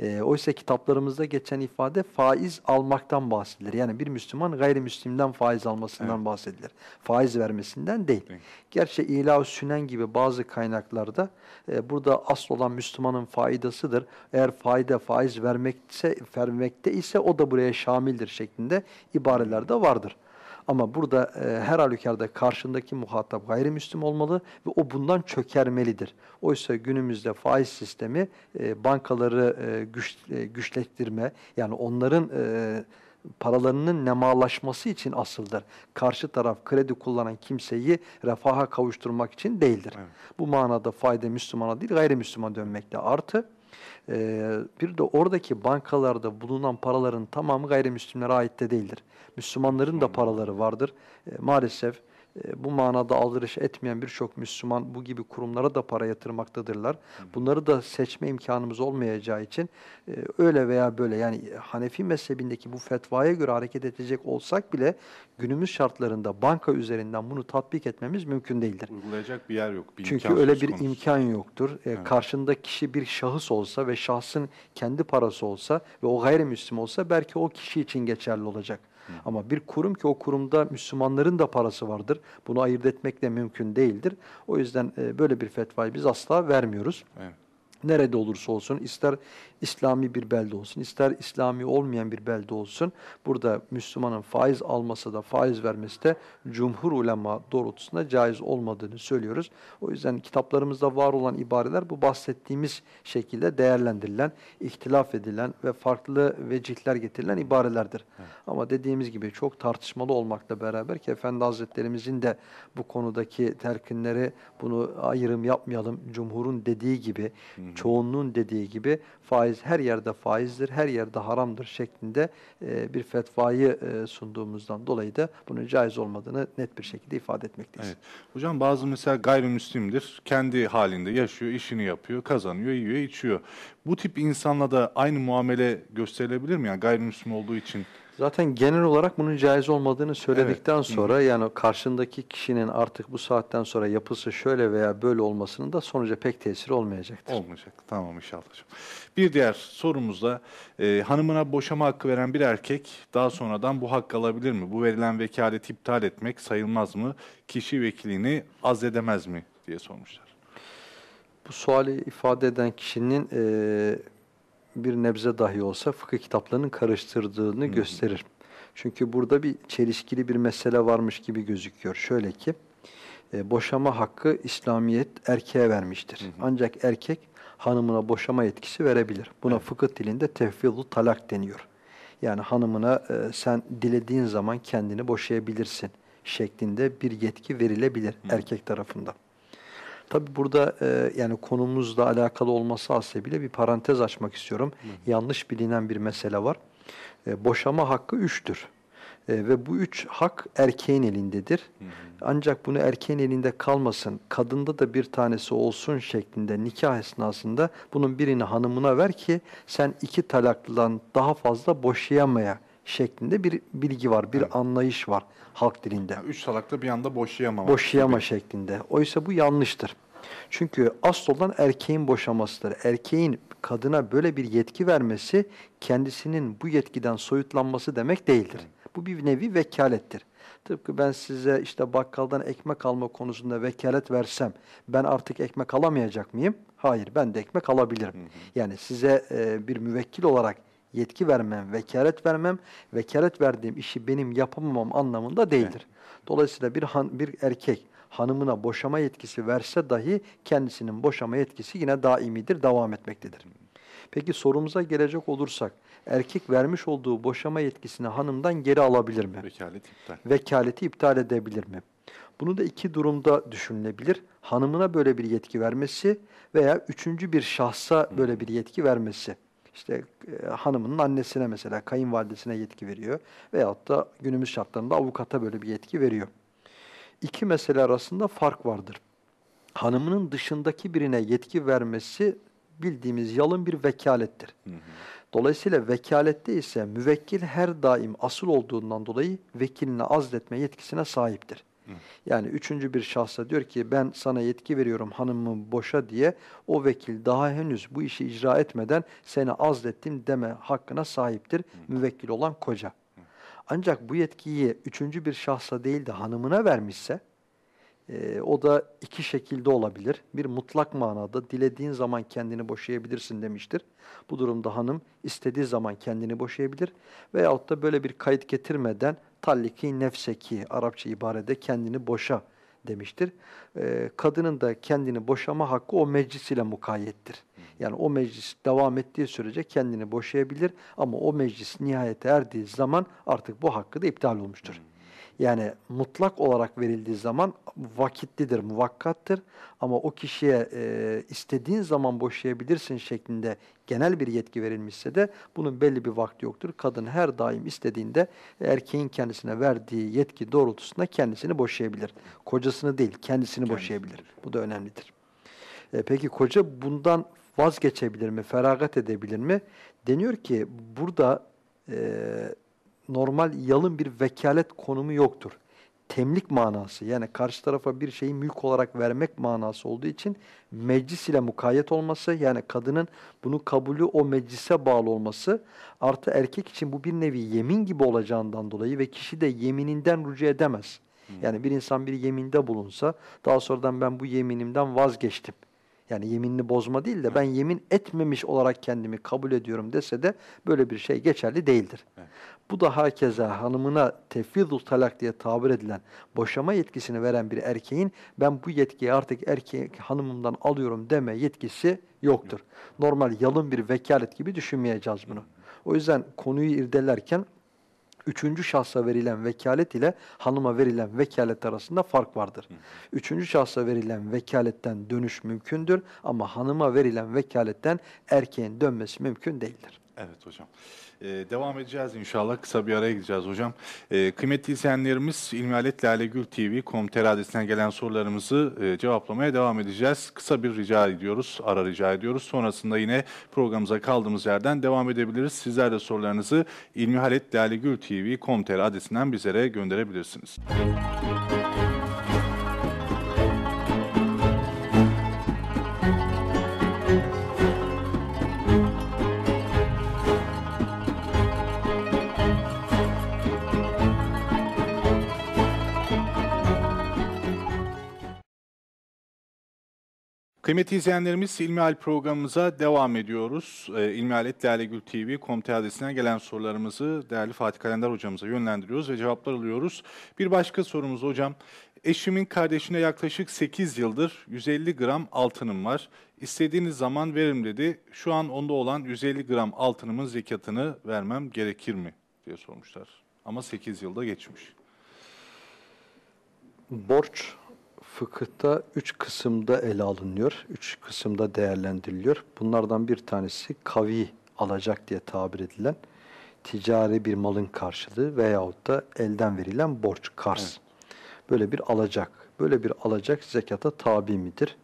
E, oysa kitaplarımızda geçen ifade faiz almaktan bahsedilir. Yani bir Müslüman gayrimüslimden faiz almasından bahsedilir. Faiz vermesinden değil. Değil. Gerçi İlah-ı Sünen gibi bazı kaynaklarda e, burada asıl olan Müslümanın faydasıdır. Eğer fayda faiz vermekse, vermekte ise o da buraya şamildir şeklinde ibareler de vardır. Ama burada e, her halükarda karşındaki muhatap gayrimüslim olmalı ve o bundan çökermelidir. Oysa günümüzde faiz sistemi e, bankaları e, güç, e, güçlettirme yani onların e, paralarının nemalaşması için asıldır. Karşı taraf kredi kullanan kimseyi refaha kavuşturmak için değildir. Bu manada fayda Müslümana değil gayrimüslima dönmekte. Artı ee, bir de oradaki bankalarda bulunan paraların tamamı gayrimüslimlere ait de değildir. Müslümanların da paraları vardır. Ee, maalesef e, bu manada aldırış etmeyen birçok Müslüman bu gibi kurumlara da para yatırmaktadırlar. Bunları da seçme imkanımız olmayacağı için e, öyle veya böyle yani Hanefi mezhebindeki bu fetvaya göre hareket edecek olsak bile günümüz şartlarında banka üzerinden bunu tatbik etmemiz mümkün değildir. Uygulayacak bir yer yok. Bir Çünkü öyle bir konusu. imkan yoktur. E, Karşında kişi bir şahıs olsa ve şahsın kendi parası olsa ve o gayrimüslim olsa belki o kişi için geçerli olacak. Ama bir kurum ki o kurumda Müslümanların da parası vardır. Bunu ayırt etmek de mümkün değildir. O yüzden e, böyle bir fetvayı biz asla vermiyoruz. Evet. Nerede olursa olsun, ister İslami bir belde olsun, ister İslami olmayan bir belde olsun, burada Müslümanın faiz alması da faiz vermesi de cumhur ulema doğrultusunda caiz olmadığını söylüyoruz. O yüzden kitaplarımızda var olan ibareler bu bahsettiğimiz şekilde değerlendirilen, ihtilaf edilen ve farklı vecihler getirilen ibarelerdir. Ama dediğimiz gibi çok tartışmalı olmakla beraber ki Efendi Hazretlerimizin de bu konudaki terkinleri bunu ayrım yapmayalım. Cumhurun dediği gibi, çoğunluğun dediği gibi faiz her yerde faizdir, her yerde haramdır şeklinde e, bir fetvayı e, sunduğumuzdan dolayı da bunun caiz olmadığını net bir şekilde ifade etmekteyiz. Evet. Hocam bazı mesela gayrimüslimdir. Kendi halinde yaşıyor, işini yapıyor, kazanıyor, yiyor, içiyor. Bu tip insanla da aynı muamele gösterilebilir mi? Yani gayrimüslim olduğu için. Zaten genel olarak bunun caiz olmadığını söyledikten sonra yani karşındaki kişinin artık bu saatten sonra yapısı şöyle veya böyle olmasının da sonuca pek tesiri olmayacaktır. Olmayacak. Tamam inşallah. Bir diğer sorumuzda e, hanımına boşama hakkı veren bir erkek daha sonradan bu hakkı alabilir mi? Bu verilen vekaleti iptal etmek sayılmaz mı? Kişi vekilini azledemez mi diye sormuşlar. Bu Bu suali ifade eden kişinin e, bir nebze dahi olsa fıkıh kitaplarının karıştırdığını gösterir. Çünkü burada bir çelişkili bir mesele varmış gibi gözüküyor. Şöyle ki, e, boşama hakkı İslamiyet erkeğe vermiştir. Ancak erkek hanımına boşama yetkisi verebilir. Buna fıkıh dilinde tevfilu talak deniyor. Yani hanımına e, sen dilediğin zaman kendini boşayabilirsin şeklinde bir yetki verilebilir erkek tarafından. Tabi burada e, yani konumuzla alakalı olması hasebiyle bir parantez açmak istiyorum. Yanlış bilinen bir mesele var. E, boşama hakkı üçtür. E, ve bu üç hak erkeğin elindedir. Ancak bunu erkeğin elinde kalmasın, kadında da bir tanesi olsun şeklinde nikah esnasında bunun birini hanımına ver ki sen iki talaklıdan daha fazla boşayamaya şeklinde bir bilgi var, bir Evet. anlayış var halk dilinde. Yani üç talakta bir anda boşayamam. Boşayama şeklinde. Oysa bu yanlıştır. Çünkü asıl olan erkeğin boşamasıdır. Erkeğin kadına böyle bir yetki vermesi kendisinin bu yetkiden soyutlanması demek değildir. Bu bir nevi vekalettir. Tıpkı ben size işte bakkaldan ekmek alma konusunda vekalet versem ben artık ekmek alamayacak mıyım? Hayır ben de ekmek alabilirim. Yani size e, bir müvekkil olarak yetki vermem, vekalet vermem, vekalet verdiğim işi benim yapamamam anlamında değildir. Dolayısıyla bir han, bir erkek hanımına boşama yetkisi verse dahi kendisinin boşama yetkisi yine daimidir, devam etmektedir. Peki sorumuza gelecek olursak, erkek vermiş olduğu boşama yetkisini hanımdan geri alabilir mi? Vekalet iptal. Vekaleti iptal edebilir mi? Bunu da iki durumda düşünülebilir. Hanımına böyle bir yetki vermesi veya üçüncü bir şahsa böyle bir yetki vermesi. İşte e, hanımının annesine mesela kayınvalidesine yetki veriyor veyahut da günümüz şartlarında avukata böyle bir yetki veriyor. İki mesele arasında fark vardır. Hanımının dışındaki birine yetki vermesi bildiğimiz yalın bir vekalettir. Dolayısıyla vekalette ise müvekkil her daim asıl olduğundan dolayı vekilini azletme yetkisine sahiptir. Yani üçüncü bir şahsa diyor ki ben sana yetki veriyorum hanımımı boşa diye o vekil daha henüz bu işi icra etmeden seni azlettim deme hakkına sahiptir müvekkil olan koca. Ancak bu yetkiyi üçüncü bir şahsa değil de hanımına vermişse e, o da iki şekilde olabilir. Bir mutlak manada dilediğin zaman kendini boşayabilirsin demiştir. Bu durumda hanım istediği zaman kendini boşayabilir. Veyahut da böyle bir kayıt getirmeden talliki nefseki Arapça ibarede kendini boşa demiştir. E, kadının da kendini boşama hakkı o meclis ile mukayyettir. Yani o meclis devam ettiği sürece kendini boşayabilir ama o meclis nihayete erdiği zaman artık bu hakkı da iptal olmuştur. Yani mutlak olarak verildiği zaman vakitlidir, muvakkattır. Ama o kişiye e, istediğin zaman boşayabilirsin şeklinde genel bir yetki verilmişse de bunun belli bir vakti yoktur. Kadın her daim istediğinde erkeğin kendisine verdiği yetki doğrultusunda kendisini boşayabilir. Kocasını değil, kendisini boşayabilir. Bu da önemlidir. E, peki koca bundan vazgeçebilir mi, feragat edebilir mi? Deniyor ki burada e, normal yalın bir vekalet konumu yoktur. Temlik manası yani karşı tarafa bir şeyi mülk olarak vermek manası olduğu için meclis ile mukayyet olması yani kadının bunu kabulü o meclise bağlı olması artı erkek için bu bir nevi yemin gibi olacağından dolayı ve kişi de yemininden rücu edemez. Yani bir insan bir yeminde bulunsa daha sonradan ben bu yeminimden vazgeçtim. Yani yeminini bozma değil de ben yemin etmemiş olarak kendimi kabul ediyorum dese de böyle bir şey geçerli değildir. Bu da herkese hanımına tefvidul talak diye tabir edilen boşama yetkisini veren bir erkeğin ben bu yetkiyi artık erkek hanımımdan alıyorum deme yetkisi yoktur. Normal yalın bir vekalet gibi düşünmeyeceğiz bunu. O yüzden konuyu irdelerken üçüncü şahsa verilen vekalet ile hanıma verilen vekalet arasında fark vardır. Üçüncü şahsa verilen vekaletten dönüş mümkündür ama hanıma verilen vekaletten erkeğin dönmesi mümkün değildir. Evet hocam. Ee, devam edeceğiz inşallah. Kısa bir araya gideceğiz hocam. Ee, kıymetli izleyenlerimiz İlmihalet Lalegül TV kom.tr adresinden gelen sorularımızı e, cevaplamaya devam edeceğiz. Kısa bir rica ediyoruz, ara rica ediyoruz. Sonrasında yine programımıza kaldığımız yerden devam edebiliriz. Sizler de sorularınızı İlmihalet Lalegül TV kom.tr adresinden bizlere gönderebilirsiniz. Kıymetli izleyenlerimiz İlmihal programımıza devam ediyoruz. Ee, İlmihaletlalegültv.com adresinden gelen sorularımızı değerli Fatih Kalender hocamıza yönlendiriyoruz ve cevaplar alıyoruz. Bir başka sorumuz hocam. Eşimin kardeşine yaklaşık 8 yıldır 150 gram altınım var. İstediğiniz zaman veririm dedi. Şu an onda olan 150 gram altınımın zekatını vermem gerekir mi diye sormuşlar. Ama 8 yılda geçmiş. Borç fıkıhta üç kısımda ele alınıyor. Üç kısımda değerlendiriliyor. Bunlardan bir tanesi kavi alacak diye tabir edilen ticari bir malın karşılığı veyahut da elden verilen borç, kars. Böyle bir alacak. Böyle bir alacak zekata tabi midir?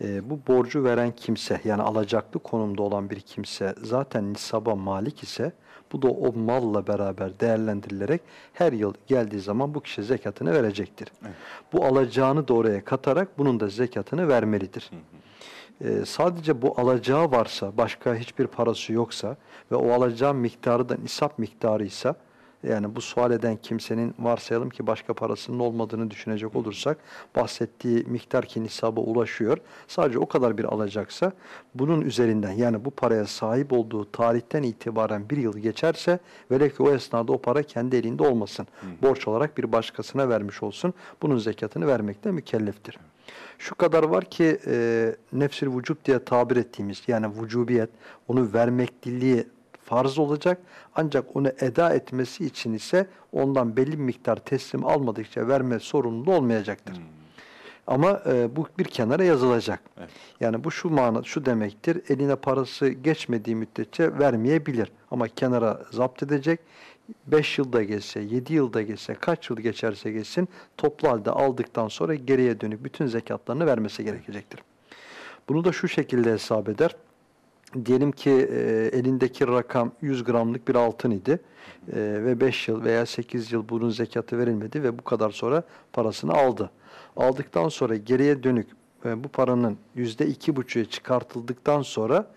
Ee, bu borcu veren kimse yani alacaklı konumda olan bir kimse zaten nisaba malik ise bu da o malla beraber değerlendirilerek her yıl geldiği zaman bu kişi zekatını verecektir. Evet. Bu alacağını da oraya katarak bunun da zekatını vermelidir. Ee, sadece bu alacağı varsa, başka hiçbir parası yoksa ve o alacağın miktarı da nisap miktarıysa, yani bu sual eden kimsenin varsayalım ki başka parasının olmadığını düşünecek olursak, bahsettiği miktar ki nisaba ulaşıyor, sadece o kadar bir alacaksa, bunun üzerinden yani bu paraya sahip olduğu tarihten itibaren bir yıl geçerse, velev ki o esnada o para kendi elinde olmasın, borç olarak bir başkasına vermiş olsun, bunun zekatını vermekte mükelleftir. Şu kadar var ki e, nefsül vücut diye tabir ettiğimiz yani vücubiyet onu vermekliliği farz olacak ancak onu eda etmesi için ise ondan belli bir miktar teslim almadıkça verme sorumluluğu olmayacaktır. Ama e, bu bir kenara yazılacak. Evet. Yani bu şu mana şu demektir. Eline parası geçmediği müddetçe vermeyebilir ama kenara zapt edecek. 5 yılda geçse, 7 yılda geçse, kaç yıl geçerse geçsin toplu halde aldıktan sonra geriye dönük bütün zekatlarını vermesi gerekecektir. Bunu da şu şekilde hesap eder. Diyelim ki e, elindeki rakam 100 gramlık bir altın idi E, ve 5 yıl veya 8 yıl bunun zekatı verilmedi ve bu kadar sonra parasını aldı. Aldıktan sonra geriye dönük e, bu paranın %2,5'e çıkartıldıktan sonra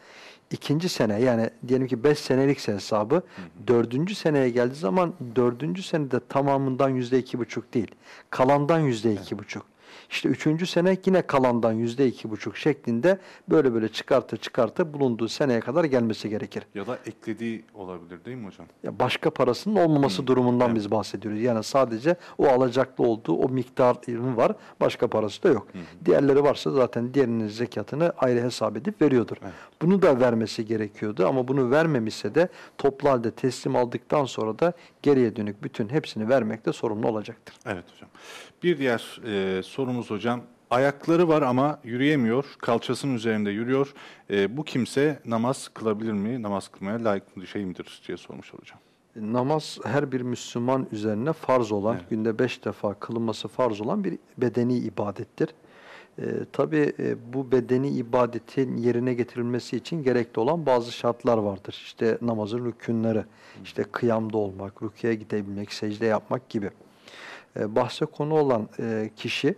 ikinci sene yani diyelim ki 5 senelik hesabı dördüncü seneye geldiği zaman dördüncü senede tamamından yüzde iki buçuk değil kalandan yüzde iki buçuk. İşte üçüncü sene yine kalandan yüzde iki buçuk şeklinde böyle böyle çıkartı çıkartı bulunduğu seneye kadar gelmesi gerekir. Ya da eklediği olabilir değil mi hocam? Ya başka parasının olmaması durumundan Evet. biz bahsediyoruz. Yani sadece o alacaklı olduğu o miktarın var, başka parası da yok. Diğerleri varsa zaten diğerinin zekatını ayrı hesap edip veriyordur. Evet. Bunu da vermesi gerekiyordu ama bunu vermemişse de toplu halde teslim aldıktan sonra da geriye dönük bütün hepsini vermekte sorumlu olacaktır. Evet hocam. Bir diğer e, sorumuz hocam. Ayakları var ama yürüyemiyor. Kalçasının üzerinde yürüyor. E, bu kimse namaz kılabilir mi? Namaz kılmaya layık bir şey midir diye sormuş hocam. Namaz her bir Müslüman üzerine farz olan, Evet. günde beş defa kılınması farz olan bir bedeni ibadettir. Ee, Tabi bu bedeni ibadetin yerine getirilmesi için gerekli olan bazı şartlar vardır. İşte namazın rükünleri, işte kıyamda olmak, rüküye gidebilmek, secde yapmak gibi. Ee, bahse konu olan e, kişi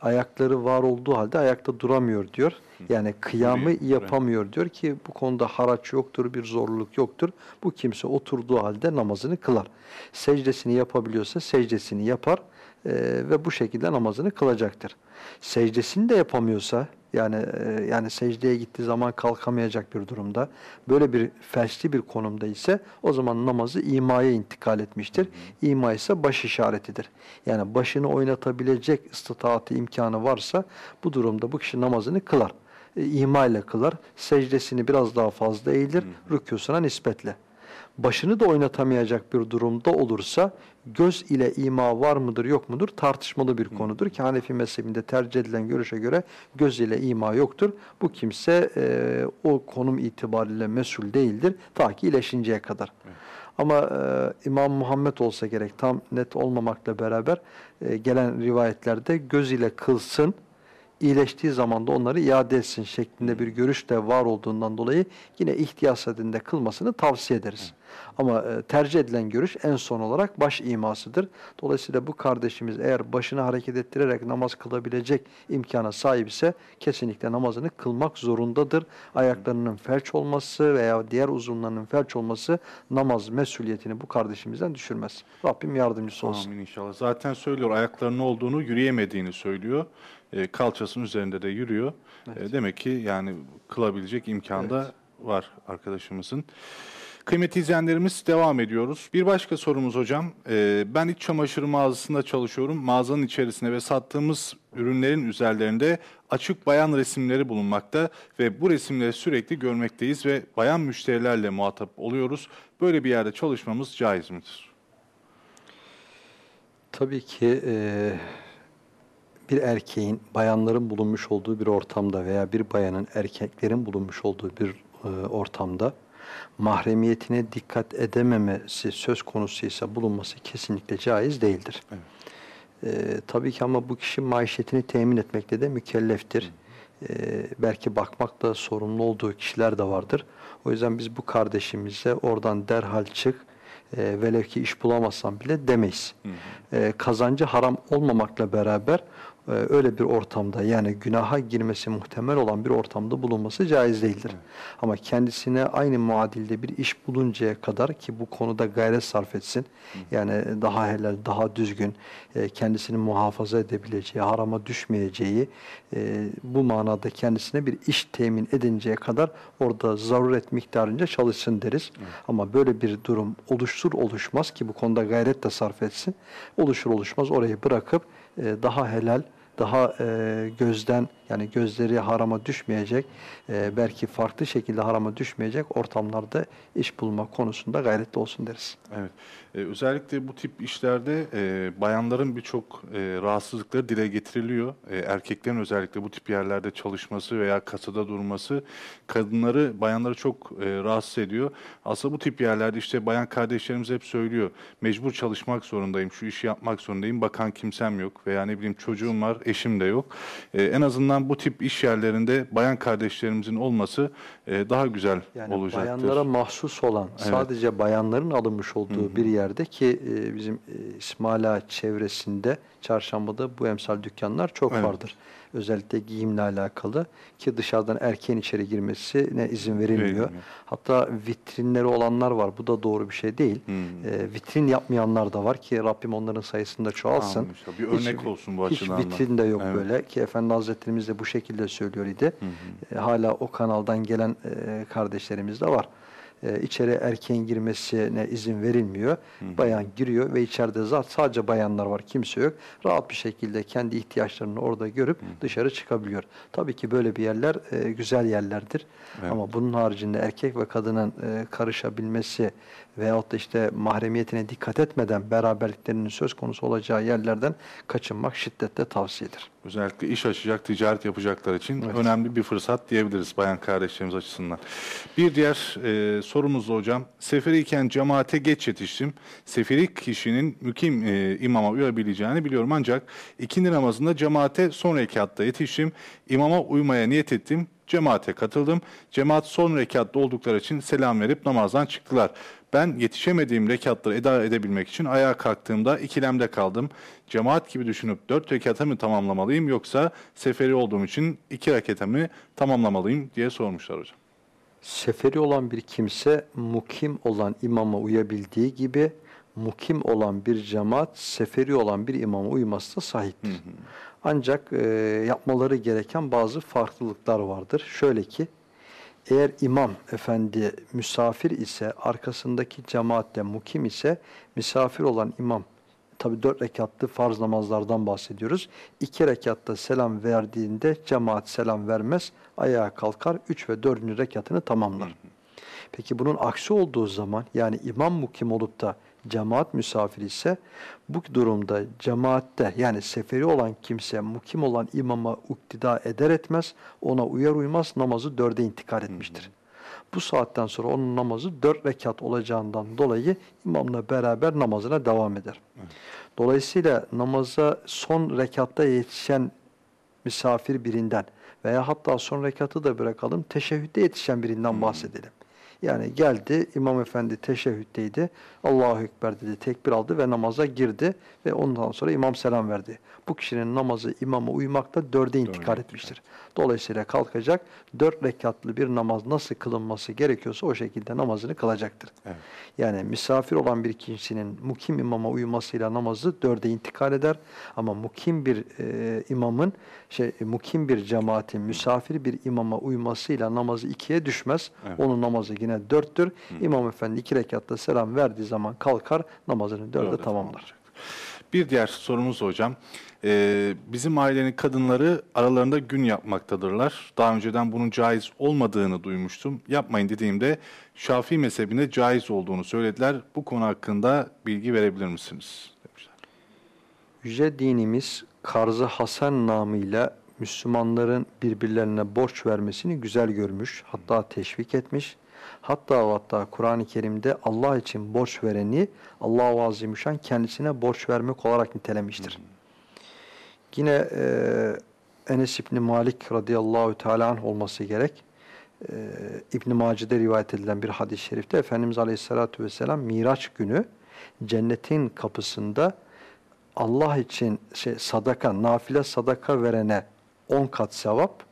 ayakları var olduğu halde ayakta duramıyor diyor. Yani kıyamı yapamıyor diyor ki bu konuda haraç yoktur, bir zorluk yoktur. Bu kimse oturduğu halde namazını kılar. Secdesini yapabiliyorsa secdesini yapar e, ve bu şekilde namazını kılacaktır. Secdesini de yapamıyorsa yani e, yani secdeye gittiği zaman kalkamayacak bir durumda. Böyle bir felçli bir konumda ise o zaman namazı imaya intikal etmiştir. İma ise baş işaretidir. Yani başını oynatabilecek istitatı imkanı varsa bu durumda bu kişi namazını kılar. E, ima ile kılar. Secdesini biraz daha fazla eğilir rükûsuna nispetle. Başını da oynatamayacak bir durumda olursa göz ile ima var mıdır yok mudur tartışmalı bir konudur ki Hanefi mezhebinde tercih edilen görüşe göre göz ile ima yoktur. Bu kimse e, o konum itibariyle mesul değildir ta ki iyileşinceye kadar. Ama e, İmam Muhammed olsa gerek tam net olmamakla beraber e, gelen rivayetlerde göz ile kılsın iyileştiği zaman da onları iade etsin şeklinde bir görüş de var olduğundan dolayı yine ihtiyaç adinde kılmasını tavsiye ederiz. Ama e, tercih edilen görüş en son olarak baş imasıdır. Dolayısıyla bu kardeşimiz eğer başını hareket ettirerek namaz kılabilecek imkana sahip ise kesinlikle namazını kılmak zorundadır. Ayaklarının felç olması veya diğer uzunlarının felç olması namaz mesuliyetini bu kardeşimizden düşürmez. Rabbim yardımcısı olsun. Amin inşallah. Zaten söylüyor ayaklarının olduğunu, yürüyemediğini söylüyor. E, kalçasının üzerinde de yürüyor. E, demek ki yani kılabilecek imkanı da var arkadaşımızın. Kıymetli izleyenlerimiz devam ediyoruz. Bir başka sorumuz hocam. Ee, ben iç çamaşır mağazasında çalışıyorum. Mağazanın içerisinde ve sattığımız ürünlerin üzerlerinde açık bayan resimleri bulunmakta ve bu resimleri sürekli görmekteyiz ve bayan müşterilerle muhatap oluyoruz. Böyle bir yerde çalışmamız caiz midir? Tabii ki e, bir erkeğin bayanların bulunmuş olduğu bir ortamda veya bir bayanın erkeklerin bulunmuş olduğu bir e, ortamda mahremiyetine dikkat edememesi söz konusuysa bulunması kesinlikle caiz değildir. Evet. Ee, tabii ki ama bu kişi maişetini temin etmekle de mükelleftir. Ee, belki bakmakla sorumlu olduğu kişiler de vardır. O yüzden biz bu kardeşimize oradan derhal çık, e, velev ki iş bulamazsan bile demeyiz. Hı hı. Ee, kazancı haram olmamakla beraber e, öyle bir ortamda yani günaha girmesi muhtemel olan bir ortamda bulunması caiz değildir. Ama kendisine aynı muadilde bir iş buluncaya kadar ki bu konuda gayret sarf etsin. Yani daha helal, daha düzgün, e, kendisini muhafaza edebileceği, harama düşmeyeceği e, bu manada kendisine bir iş temin edinceye kadar orada zaruret miktarınca çalışsın deriz. Ama böyle bir durum oluşur oluşmaz ki bu konuda gayret de sarf etsin. Oluşur oluşmaz orayı bırakıp daha helal, daha e, gözden yani gözleri harama düşmeyecek, e, belki farklı şekilde harama düşmeyecek ortamlarda iş bulma konusunda gayretli olsun deriz. Evet. Ee, özellikle bu tip işlerde e, bayanların birçok e, rahatsızlıkları dile getiriliyor. E, erkeklerin özellikle bu tip yerlerde çalışması veya kasada durması kadınları, bayanları çok e, rahatsız ediyor. Aslında bu tip yerlerde işte bayan kardeşlerimiz hep söylüyor. Mecbur çalışmak zorundayım, şu işi yapmak zorundayım. Bakan kimsem yok veya ne bileyim çocuğum var, eşim de yok. E, en azından bu tip iş yerlerinde bayan kardeşlerimizin olması e, daha güzel Yani olacaktır. bayanlara mahsus olan, Evet. sadece bayanların alınmış olduğu bir yerde ki e, bizim e, İsmaila çevresinde, çarşambada bu emsal dükkanlar çok Evet. vardır. Özellikle giyimle alakalı ki dışarıdan erkeğin içeri girmesine izin verilmiyor. Verilmiyor. Hatta vitrinleri olanlar var. Bu da doğru bir şey değil. Hmm. E, vitrin yapmayanlar da var ki Rabbim onların sayısını da çoğalsın. İnşallah. Bir örnek olsun bu hiç açıdan da. vitrin de yok Evet. böyle ki Efendi Hazretlerimiz de bu şekilde söylüyor idi. E, hala o kanaldan gelen e, kardeşlerimiz de var. E, içeri erkeğin girmesine izin verilmiyor. Bayan giriyor ve içeride zaten sadece bayanlar var, kimse yok. Rahat bir şekilde kendi ihtiyaçlarını orada görüp dışarı çıkabiliyor. Tabii ki böyle bir yerler e, güzel yerlerdir. Evet. Ama bunun haricinde erkek ve kadının e, karışabilmesi veyahut da işte mahremiyetine dikkat etmeden beraberliklerinin söz konusu olacağı yerlerden kaçınmak şiddetle tavsiyedir. Özellikle iş açacak, ticaret yapacaklar için Evet. önemli bir fırsat diyebiliriz bayan kardeşlerimiz açısından. Bir diğer e, sorumuz da hocam. Seferiyken cemaate geç yetiştim. Seferi kişinin mükim e, imama uyabileceğini biliyorum ancak ikindi namazında cemaate son rekatta yetiştim. İmama uymaya niyet ettim. Cemaate katıldım. Cemaat son rekatta oldukları için selam verip namazdan çıktılar. Ben yetişemediğim rekatları eda edebilmek için ayağa kalktığımda ikilemde kaldım. Cemaat gibi düşünüp dört rekata mı tamamlamalıyım yoksa seferi olduğum için iki rekata mı tamamlamalıyım diye sormuşlar hocam. Seferi olan bir kimse mukim olan imama uyabildiği gibi mukim olan bir cemaat seferi olan bir imama uyması da sahiptir. Ancak e, yapmaları gereken bazı farklılıklar vardır. Şöyle ki eğer imam efendi misafir ise arkasındaki cemaatle mukim ise misafir olan imam tabi dört rekatlı farz namazlardan bahsediyoruz. İki rekatta selam verdiğinde cemaat selam vermez, ayağa kalkar, üç ve dördüncü rekatını tamamlar. Peki bunun aksi olduğu zaman yani imam mukim olup da cemaat misafir ise bu durumda cemaatte yani seferi olan kimse mukim olan imama uktida eder etmez, ona uyar uymaz namazı dörde intikal etmiştir. Bu saatten sonra onun namazı dört rekat olacağından dolayı imamla beraber namazına devam eder. Dolayısıyla namaza son rekatta yetişen misafir birinden veya hatta son rekatı da bırakalım teşehhüde yetişen birinden bahsedelim. Yani geldi İmam Efendi teşehhütteydi. Allahu Ekber dedi, tekbir aldı ve namaza girdi ve ondan sonra imam selam verdi. Bu kişinin namazı imama uymakta dörde intikal etmiştir. Dolayısıyla kalkacak, dört rekatlı bir namaz nasıl kılınması gerekiyorsa o şekilde namazını kılacaktır. Evet. Yani misafir olan bir kişinin mukim imama uymasıyla namazı dörde intikal eder. Ama mukim bir e, imamın, şey mukim bir cemaatin misafir bir imama uymasıyla namazı ikiye düşmez. Evet. Onun namazı yine dörttür. İmam efendi iki rekatta selam verdiği zaman kalkar namazını dörde Dörde tamamlar. Bir diğer sorumuz hocam. Ee, bizim ailenin kadınları aralarında gün yapmaktadırlar. Daha önceden bunun caiz olmadığını duymuştum. Yapmayın dediğimde Şafii mezhebinde caiz olduğunu söylediler. Bu konu hakkında bilgi verebilir misiniz? Demişler. Yüce dinimiz Karzı Hasan namıyla Müslümanların birbirlerine borç vermesini güzel görmüş, hatta teşvik etmiş. Hatta ve hatta Kur'an-ı Kerim'de Allah için borç vereni Allah-u Azimüşşan kendisine borç vermek olarak nitelemiştir. Yine e, Enes İbni Malik radıyallahu teala anh olması gerek. E, İbn-i Mace'de rivayet edilen bir hadis-i şerifte Efendimiz Aleyhisselatü Vesselam Miraç günü cennetin kapısında Allah için şey sadaka, nafile sadaka verene 10 kat sevap,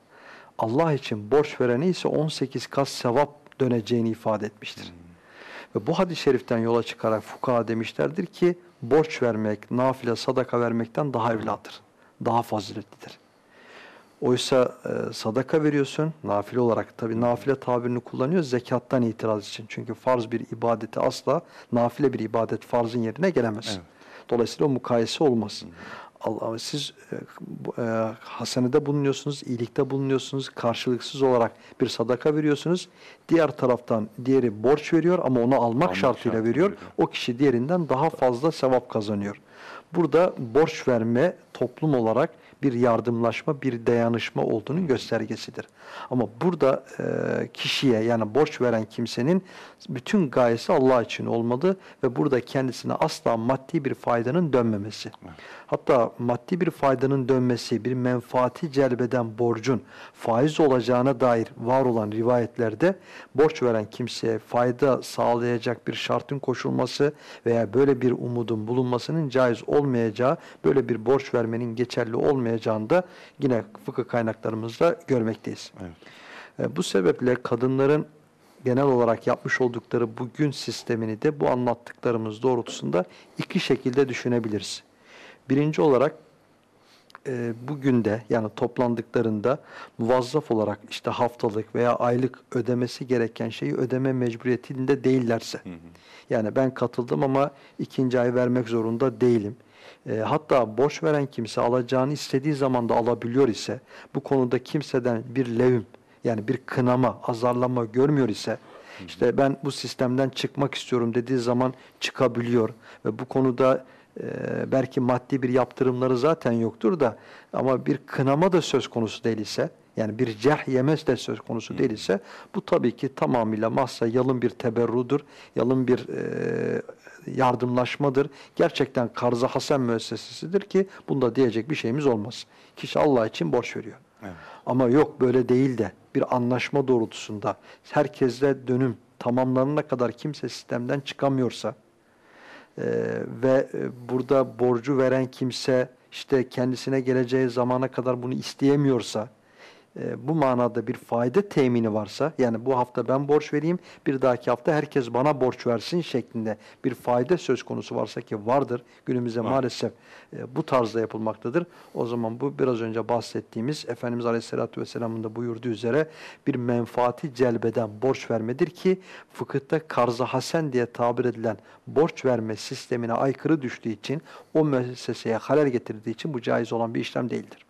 Allah için borç verene ise 18 kat sevap döneceğini ifade etmiştir. Ve bu hadis-i şeriften yola çıkarak fukaha demişlerdir ki borç vermek, nafile sadaka vermekten daha evladır. Daha faziletlidir. Oysa e, sadaka veriyorsun, nafile olarak tabi nafile tabirini kullanıyor zekattan itiraz için. Çünkü farz bir ibadeti asla nafile bir ibadet farzın yerine gelemez. Evet. Dolayısıyla o mukayese olmaz. Allah, siz e, e, hasenede bulunuyorsunuz, iyilikte bulunuyorsunuz, karşılıksız olarak bir sadaka veriyorsunuz. Diğer taraftan diğeri borç veriyor ama onu almak, Almak şartıyla şartıyla veriyor. veriyor. O kişi diğerinden daha fazla sevap kazanıyor. Burada borç verme toplum olarak bir yardımlaşma, bir dayanışma olduğunun göstergesidir. Ama burada e, kişiye yani borç veren kimsenin bütün gayesi Allah için olmalı ve burada kendisine asla maddi bir faydanın dönmemesi. Hatta maddi bir faydanın dönmesi, bir menfaati celbeden borcun faiz olacağına dair var olan rivayetlerde borç veren kimseye fayda sağlayacak bir şartın koşulması veya böyle bir umudun bulunmasının caiz olmayacağı, böyle bir borç vermenin geçerli olmayacağını da yine fıkıh kaynaklarımızda görmekteyiz. Evet. E, Bu sebeple kadınların genel olarak yapmış oldukları bugün sistemini de bu anlattıklarımız doğrultusunda iki şekilde düşünebiliriz. Birinci olarak e, bugün de yani toplandıklarında muvazzaf olarak işte haftalık veya aylık ödemesi gereken şeyi ödeme mecburiyetinde değillerse. Yani ben katıldım ama ikinci ay vermek zorunda değilim. E, hatta borç veren kimse alacağını istediği zaman da alabiliyor ise bu konuda kimseden bir levim yani bir kınama, azarlama görmüyor ise işte ben bu sistemden çıkmak istiyorum dediği zaman çıkabiliyor ve bu konuda e, belki maddi bir yaptırımları zaten yoktur da ama bir kınama da söz konusu değil ise yani bir cerh yemez de söz konusu değil ise bu tabii ki tamamıyla mahsa yalın bir teberrudur, yalın bir e, yardımlaşmadır. Gerçekten Karza Hasan müessesesidir ki bunda diyecek bir şeyimiz olmaz. Kişi Allah için borç veriyor. Evet. Ama yok böyle değil de bir anlaşma doğrultusunda herkesle dönüm tamamlanana kadar kimse sistemden çıkamıyorsa e, ve e, burada borcu veren kimse işte kendisine geleceği zamana kadar bunu isteyemiyorsa e, bu manada bir fayda temini varsa yani bu hafta ben borç vereyim bir dahaki hafta herkes bana borç versin şeklinde bir fayda söz konusu varsa ki vardır günümüzde Var. maalesef e, bu tarzda yapılmaktadır. O zaman bu biraz önce bahsettiğimiz Efendimiz Aleyhisselatü Vesselam'ın da buyurduğu üzere bir menfaati celbeden borç vermedir ki fıkıhta karza hasen diye tabir edilen borç verme sistemine aykırı düştüğü için o müesseseye halel getirdiği için bu caiz olan bir işlem değildir.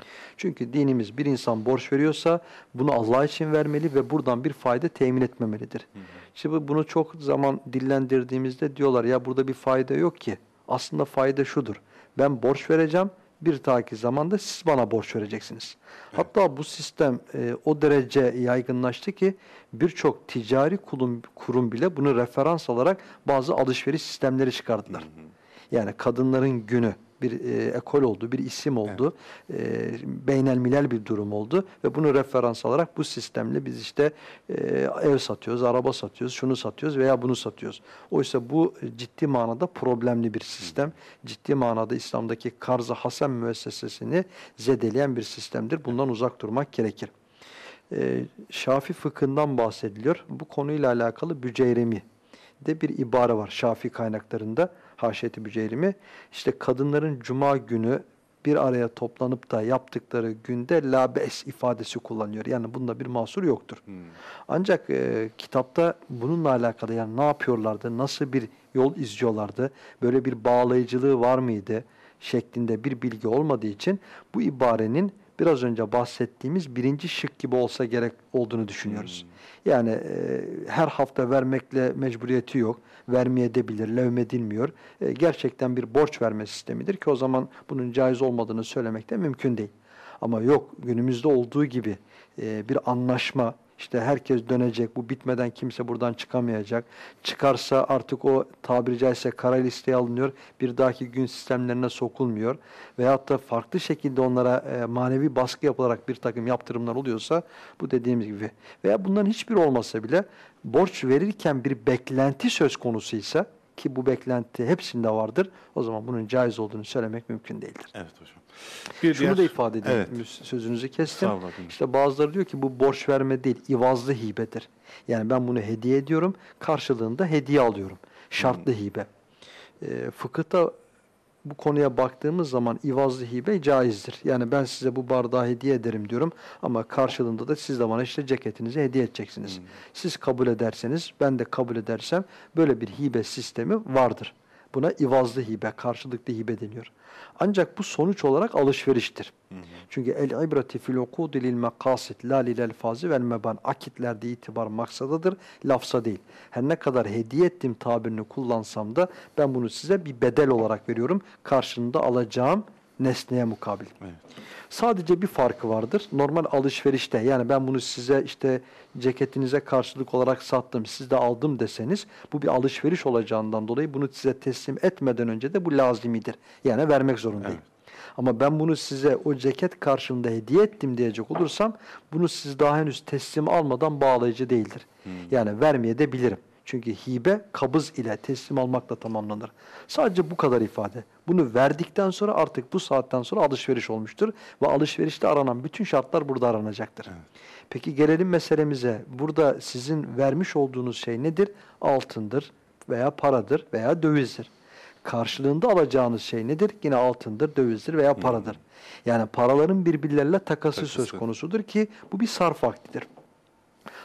Evet. Çünkü dinimiz bir insan borç veriyorsa bunu Allah için vermeli ve buradan bir fayda temin etmemelidir. Şimdi bunu çok zaman dillendirdiğimizde diyorlar ya burada bir fayda yok ki. Aslında fayda şudur. Ben borç vereceğim. Bir dahaki zamanda siz bana borç vereceksiniz. Hatta bu sistem e, o derece yaygınlaştı ki birçok ticari kurum, kurum bile bunu referans alarak bazı alışveriş sistemleri çıkardılar. Yani kadınların günü bir e, ekol oldu, bir isim oldu. E, beynelmilel bir durum oldu ve bunu referans alarak bu sistemle biz işte e, ev satıyoruz, araba satıyoruz, şunu satıyoruz veya bunu satıyoruz. Oysa bu ciddi manada problemli bir sistem. Ciddi manada İslam'daki karz-ı hasen müessesesini zedeleyen bir sistemdir. Bundan uzak durmak gerekir. E, Şafi fıkhından bahsediliyor. Bu konuyla alakalı Büceyremi de bir ibare var Şafi kaynaklarında. Haşiyeti Büceyrimi. İşte kadınların cuma günü bir araya toplanıp da yaptıkları günde la be's ifadesi kullanıyor. Yani bunda bir mahsur yoktur. Hmm. Ancak e, kitapta bununla alakalı yani ne yapıyorlardı, nasıl bir yol izliyorlardı, böyle bir bağlayıcılığı var mıydı şeklinde bir bilgi olmadığı için bu ibarenin biraz önce bahsettiğimiz birinci şık gibi olsa gerek olduğunu düşünüyoruz. Yani e, her hafta vermekle mecburiyeti yok. Vermeyebilir, levmedilmiyor. E, gerçekten bir borç verme sistemidir ki o zaman bunun caiz olmadığını söylemek de mümkün değil. Ama yok günümüzde olduğu gibi e, bir anlaşma, işte herkes dönecek, bu bitmeden kimse buradan çıkamayacak. Çıkarsa artık o tabiri caizse kara listeye alınıyor, bir dahaki gün sistemlerine sokulmuyor. Veyahut da farklı şekilde onlara e, manevi baskı yapılarak bir takım yaptırımlar oluyorsa bu dediğimiz gibi. Veya bunların hiçbir olmasa bile borç verirken bir beklenti söz konusuysa ki bu beklenti hepsinde vardır, o zaman bunun caiz olduğunu söylemek mümkün değildir. Evet hocam. Bir Şunu diğer- da ifade edeyim, Evet. sözünüzü kestim. Sağ olun efendim. İşte bazıları diyor ki bu borç verme değil, ivazlı hibedir. Yani ben bunu hediye ediyorum, karşılığında hediye alıyorum. Şartlı hibe. E, fıkıhta bu konuya baktığımız zaman ivazlı hibe caizdir. Yani ben size bu bardağı hediye ederim diyorum ama karşılığında da siz de bana işte ceketinizi hediye edeceksiniz. Siz kabul ederseniz ben de kabul edersem böyle bir hibe sistemi vardır. Buna ivazlı hibe, karşılıklı hibe deniyor. Ancak bu sonuç olarak alışveriştir. Çünkü el ibreti fil ukudi lil makasit la lil elfazi vel meban. Akitlerde itibar maksadadır, lafza değil. Her ne kadar hediye ettim tabirini kullansam da ben bunu size bir bedel olarak veriyorum. Karşılığında alacağım nesneye mukabil. Evet. Sadece bir farkı vardır. Normal alışverişte yani ben bunu size işte ceketinize karşılık olarak sattım, siz de aldım deseniz bu bir alışveriş olacağından dolayı bunu size teslim etmeden önce de bu lazimidir. Yani vermek zorundayım. Ama ben bunu size o ceket karşılığında hediye ettim diyecek olursam bunu siz daha henüz teslim almadan bağlayıcı değildir. Yani vermeye de bilirim. Çünkü hibe kabız ile teslim almakla tamamlanır. Sadece bu kadar ifade. Bunu verdikten sonra artık bu saatten sonra alışveriş olmuştur. Ve alışverişte aranan bütün şartlar burada aranacaktır. Peki gelelim meselemize. Burada sizin vermiş olduğunuz şey nedir? Altındır veya paradır veya dövizdir. Karşılığında alacağınız şey nedir? Yine altındır, dövizdir veya paradır. Yani paraların birbirleriyle takası söz Takası. konusudur ki bu bir sarf vaktidir.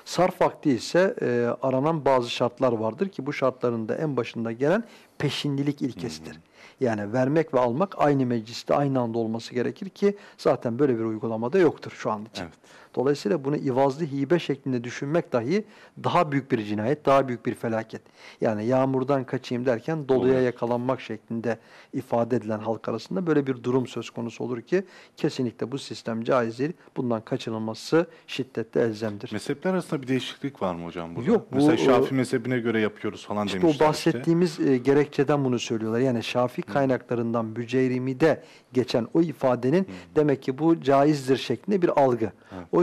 Sarf vakti ise e, aranan bazı şartlar vardır ki bu şartların da en başında gelen peşinlilik ilkesidir. Yani vermek ve almak aynı mecliste aynı anda olması gerekir ki zaten böyle bir uygulamada yoktur şu an için. Evet. Dolayısıyla bunu ivazlı hibe şeklinde düşünmek dahi daha büyük bir cinayet, daha büyük bir felaket. Yani yağmurdan kaçayım derken doluya yakalanmak şeklinde ifade edilen halk arasında böyle bir durum söz konusu olur ki kesinlikle bu sistem caiz değil. Bundan kaçınılması şiddetle elzemdir. Mezhepler arasında bir değişiklik var mı hocam burada? Yok, bu, Mesela e, Şafii mezhebine göre yapıyoruz falan İşte demişler o bahsettiğimiz e, gerekçeden bunu söylüyorlar. Yani Şafii kaynaklarından Büceyrimi'de geçen o ifadenin demek ki bu caizdir şeklinde bir algı.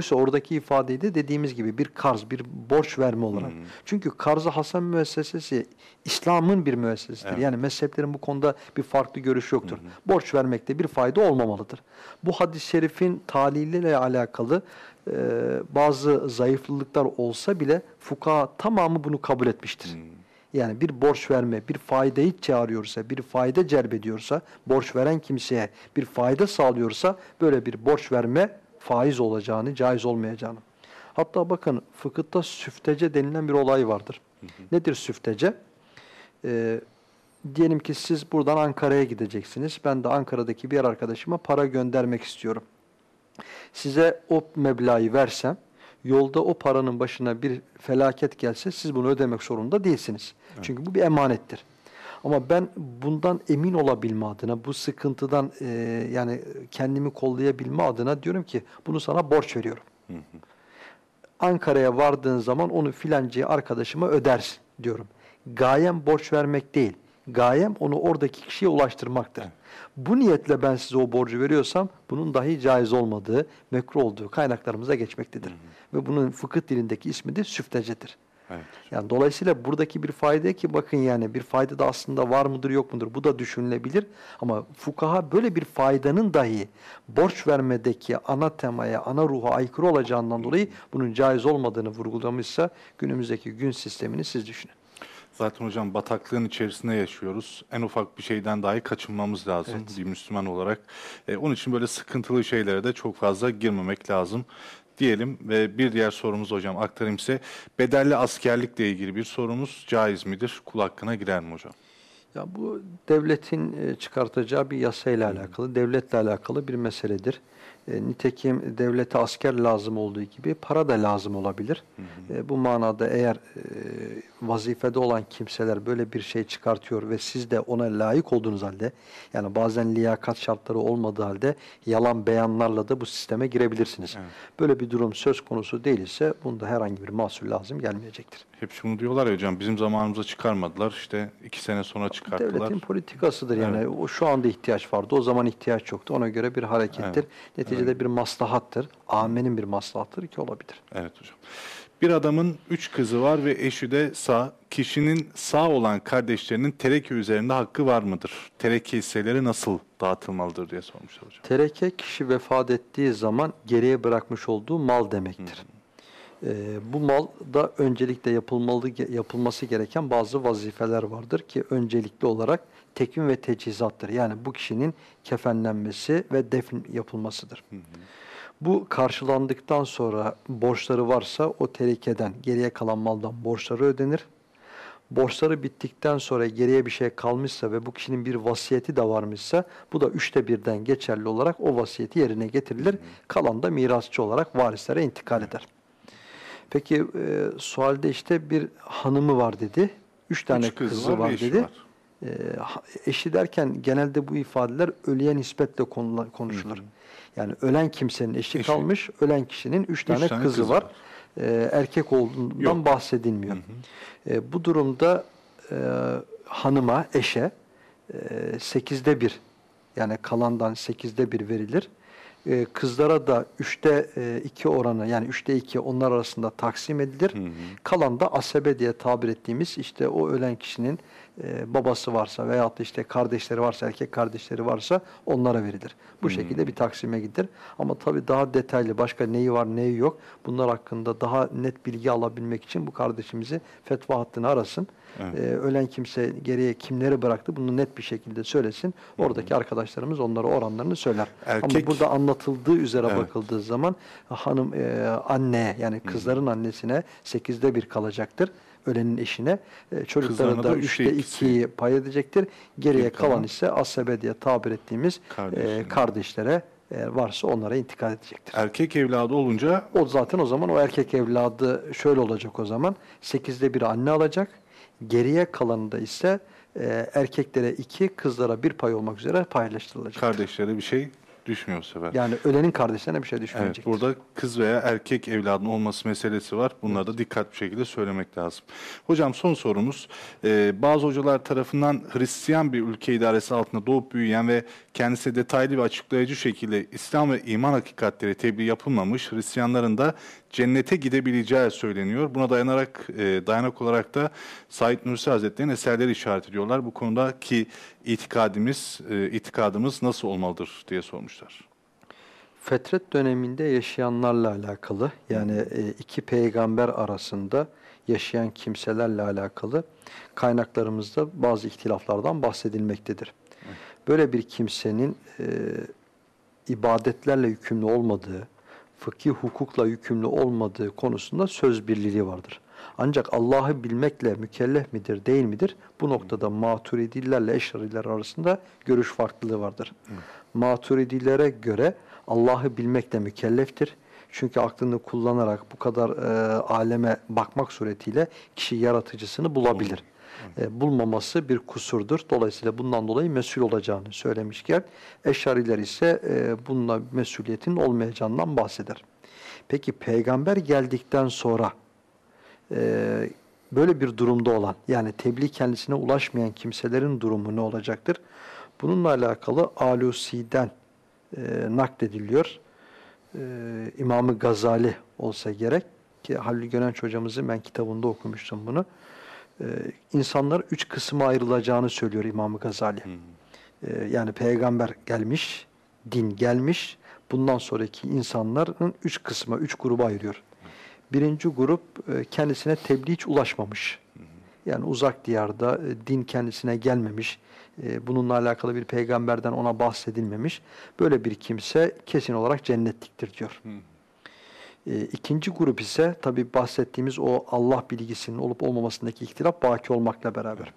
Oysa oradaki ifadeyi de dediğimiz gibi bir karz, bir borç verme olarak. Çünkü karz-ı hasen müessesesi İslam'ın bir müessesesidir. Evet. Yani mezheplerin bu konuda bir farklı görüş yoktur. Borç vermekte bir fayda olmamalıdır. Bu hadis-i şerifin taliyle alakalı e, bazı zayıflılıklar olsa bile fukaha tamamı bunu kabul etmiştir. Yani bir borç verme, bir faydayı çağırıyorsa, bir fayda celbediyorsa, borç veren kimseye bir fayda sağlıyorsa böyle bir borç verme faiz olacağını, caiz olmayacağını. Hatta bakın fıkıhta süftece denilen bir olay vardır. Nedir süftece? Ee, diyelim ki siz buradan Ankara'ya gideceksiniz. Ben de Ankara'daki bir arkadaşıma para göndermek istiyorum. Size o meblağı versem, yolda o paranın başına bir felaket gelse siz bunu ödemek zorunda değilsiniz. Çünkü bu bir emanettir. Ama ben bundan emin olabilme adına, bu sıkıntıdan e, yani kendimi kollayabilme adına diyorum ki bunu sana borç veriyorum. Ankara'ya vardığın zaman onu filancıya arkadaşıma ödersin diyorum. Gayem borç vermek değil. Gayem onu oradaki kişiye ulaştırmaktır. Bu niyetle ben size o borcu veriyorsam bunun dahi caiz olmadığı, mekruh olduğu kaynaklarımıza geçmektedir. Ve bunun fıkıh dilindeki ismi de süftecedir. Evet. Yani dolayısıyla buradaki bir fayda ki bakın yani bir fayda da aslında var mıdır yok mudur bu da düşünülebilir. Ama fukaha böyle bir faydanın dahi borç vermedeki ana temaya, ana ruha aykırı olacağından dolayı bunun caiz olmadığını vurgulamışsa günümüzdeki gün sistemini siz düşünün. Zaten hocam bataklığın içerisinde yaşıyoruz. En ufak bir şeyden dahi kaçınmamız lazım bir Müslüman olarak. E, onun için böyle sıkıntılı şeylere de çok fazla girmemek lazım diyelim ve bir diğer sorumuz hocam aktarayım size. Bedelli askerlikle ilgili bir sorumuz caiz midir? Kul hakkına girer mi hocam? Ya bu devletin e, çıkartacağı bir yasayla alakalı, devletle alakalı bir meseledir. E, nitekim devlete asker lazım olduğu gibi para da lazım olabilir. E, bu manada eğer vazifede olan kimseler böyle bir şey çıkartıyor ve siz de ona layık olduğunuz halde, yani bazen liyakat şartları olmadığı halde yalan beyanlarla da bu sisteme girebilirsiniz. Böyle bir durum söz konusu değilse bunda herhangi bir mahsul lazım gelmeyecektir. Hep şunu diyorlar ya hocam bizim zamanımızda çıkarmadılar işte iki sene sonra çıkarttılar. Devletin politikasıdır yani. O şu anda ihtiyaç vardı. O zaman ihtiyaç yoktu. Ona göre bir harekettir. Neticede bir maslahattır. Amenin bir maslahattır ki olabilir. Evet hocam. Bir adamın üç kızı var ve eşi de sağ. Kişinin sağ olan kardeşlerinin tereke üzerinde hakkı var mıdır? Tereke hisseleri nasıl dağıtılmalıdır diye sormuşlar hocam. Tereke kişi vefat ettiği zaman geriye bırakmış olduğu mal demektir. Ee, bu malda öncelikle yapılmalı yapılması gereken bazı vazifeler vardır ki öncelikli olarak tekvin ve teçhizattır. Yani bu kişinin kefenlenmesi ve defn yapılmasıdır. Bu karşılandıktan sonra borçları varsa o terekeden geriye kalan maldan borçları ödenir. Borçları bittikten sonra geriye bir şey kalmışsa ve bu kişinin bir vasiyeti de varmışsa bu da üçte birden geçerli olarak o vasiyeti yerine getirilir. Kalan da mirasçı olarak varislere intikal eder. Peki e, sualde işte bir hanımı var dedi. Üç tane Üç kızı kızı var, var, dedi. var. E, eşi derken genelde bu ifadeler ölüye nispetle konuşulur. Yani ölen kimsenin eşi, Eşi. kalmış, ölen kişinin üç tane, tane kızı, kızı var. var. E, erkek olduğundan Yok. bahsedilmiyor. E, bu durumda e, hanıma, eşe e, sekizde bir yani kalandan sekizde bir verilir. E, kızlara da üçte e, iki oranı yani üçte iki onlar arasında taksim edilir. Kalan da asebe diye tabir ettiğimiz işte o ölen kişinin e, babası varsa veyahut da işte kardeşleri varsa erkek kardeşleri varsa onlara verilir. Bu şekilde bir taksime gider. Ama tabii daha detaylı başka neyi var neyi yok bunlar hakkında daha net bilgi alabilmek için bu kardeşimizi fetva hattını arasın. Evet. E, ölen kimse geriye kimleri bıraktı bunu net bir şekilde söylesin. Oradaki arkadaşlarımız onlara oranlarını söyler. Erkek- Ama burada anlatıldığı üzere Evet. bakıldığı zaman hanım e, anneye yani kızların annesine sekizde bir kalacaktır. Ölenin eşine. E, da da üçte ikiyi pay edecektir. Geriye Geri kalan ise asebe diye tabir ettiğimiz e, kardeşlere eğer varsa onlara intikal edecektir. Erkek evladı olunca O zaten o zaman o erkek evladı şöyle olacak o zaman. Sekizde bir anne alacak. Geriye kalanında ise e, erkeklere iki, kızlara bir pay olmak üzere paylaştırılacak. kardeşlere bir şey düşmüyor bu sefer. Yani ölenin kardeşlerine bir şey Evet, düşmeyecek. burada kız veya erkek evladın olması meselesi var. Bunları da dikkat bir şekilde söylemek lazım. Hocam son sorumuz. Ee, bazı hocalar tarafından Hristiyan bir ülke idaresi altında doğup büyüyen ve kendisi detaylı ve açıklayıcı şekilde İslam ve iman hakikatleri tebliğ yapılmamış Hristiyanların da cennete gidebileceği söyleniyor. Buna dayanarak e, dayanak olarak da Said Nursi Hazretleri'nin eserleri işaret ediyorlar. Bu konudaki itikadimiz, e, itikadımız nasıl olmalıdır diye sormuşlar. Fetret döneminde yaşayanlarla alakalı yani e, iki peygamber arasında yaşayan kimselerle alakalı kaynaklarımızda bazı ihtilaflardan bahsedilmektedir. Böyle bir kimsenin e, ibadetlerle yükümlü olmadığı, fıkhi hukukla yükümlü olmadığı konusunda söz birliği vardır. Ancak Allah'ı bilmekle mükellef midir, değil midir? Bu noktada maturidilerle eşariler arasında görüş farklılığı vardır. Maturidilere göre Allah'ı bilmekle mükelleftir. Çünkü aklını kullanarak bu kadar e, aleme bakmak suretiyle kişi yaratıcısını bulabilir. E, bulmaması bir kusurdur. Dolayısıyla bundan dolayı mesul olacağını söylemişken Eşariler ise e, bununla mesuliyetin olmayacağından bahseder. Peki peygamber geldikten sonra e, böyle bir durumda olan yani tebliğ kendisine ulaşmayan kimselerin durumu ne olacaktır? Bununla alakalı Alusi'den e, naklediliyor. E, İmamı Gazali olsa gerek ki Halil Gönenç hocamızın ben kitabında okumuştum bunu. E, insanlar üç kısma ayrılacağını söylüyor İmam Gazali. E, yani peygamber gelmiş, din gelmiş. Bundan sonraki insanların üç kısma, üç gruba ayırıyor. Birinci grup e, kendisine tebliğ hiç ulaşmamış. Yani uzak diyarda e, din kendisine gelmemiş. e, Bununla alakalı bir peygamberden ona bahsedilmemiş. Böyle bir kimse kesin olarak cennetliktir diyor. İkinci grup ise tabi bahsettiğimiz o Allah bilgisinin olup olmamasındaki ihtilaf baki olmakla beraber.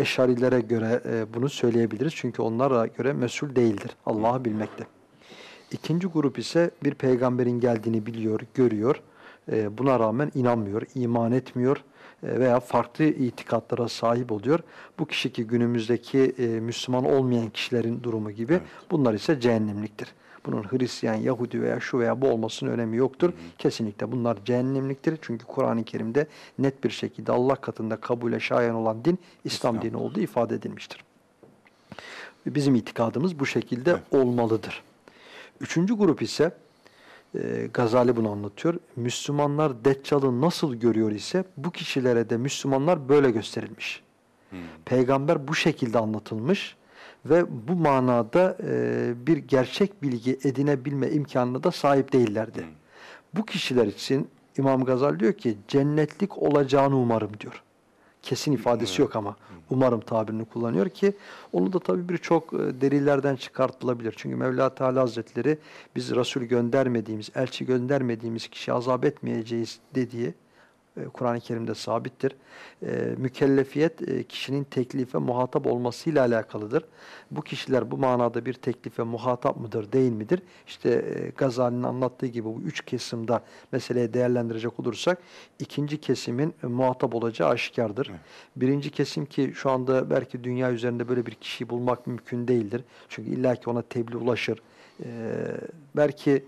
Eşarilere göre bunu söyleyebiliriz. Çünkü onlara göre mesul değildir. Allah'ı bilmekte. İkinci grup ise bir peygamberin geldiğini biliyor, görüyor. E, buna rağmen inanmıyor, iman etmiyor e, veya farklı itikatlara sahip oluyor. Bu kişi ki günümüzdeki e, Müslüman olmayan kişilerin durumu gibi bunlar ise cehennemliktir. Bunun Hristiyan, Yahudi veya şu veya bu olmasının önemi yoktur. Kesinlikle bunlar cehennemliktir. Çünkü Kur'an-ı Kerim'de net bir şekilde Allah katında kabule şayan olan din İslam, İslam. dini olduğu ifade edilmiştir. Bizim itikadımız bu şekilde olmalıdır. Üçüncü grup ise e, Gazali bunu anlatıyor. Müslümanlar Deccal'ı nasıl görüyor ise bu kişilere de Müslümanlar böyle gösterilmiş. Peygamber bu şekilde anlatılmış ve bu manada e, bir gerçek bilgi edinebilme imkanına da sahip değillerdi. Bu kişiler için İmam Gazali diyor ki cennetlik olacağını umarım diyor. Kesin ifadesi yok ama umarım tabirini kullanıyor ki onu da tabii birçok e, delillerden çıkartılabilir. Çünkü Mevla Teala Hazretleri biz Resul göndermediğimiz, elçi göndermediğimiz kişi azap etmeyeceğiz dediği Kur'an-ı Kerim'de sabittir. E, mükellefiyet e, kişinin teklife muhatap olmasıyla alakalıdır. Bu kişiler bu manada bir teklife muhatap mıdır, değil midir? İşte e, Gazali'nin anlattığı gibi bu üç kesimde meseleyi değerlendirecek olursak ikinci kesimin e, muhatap olacağı aşikardır. Birinci kesim ki şu anda belki dünya üzerinde böyle bir kişiyi bulmak mümkün değildir. Çünkü illaki ona tebliğ ulaşır. E, belki e,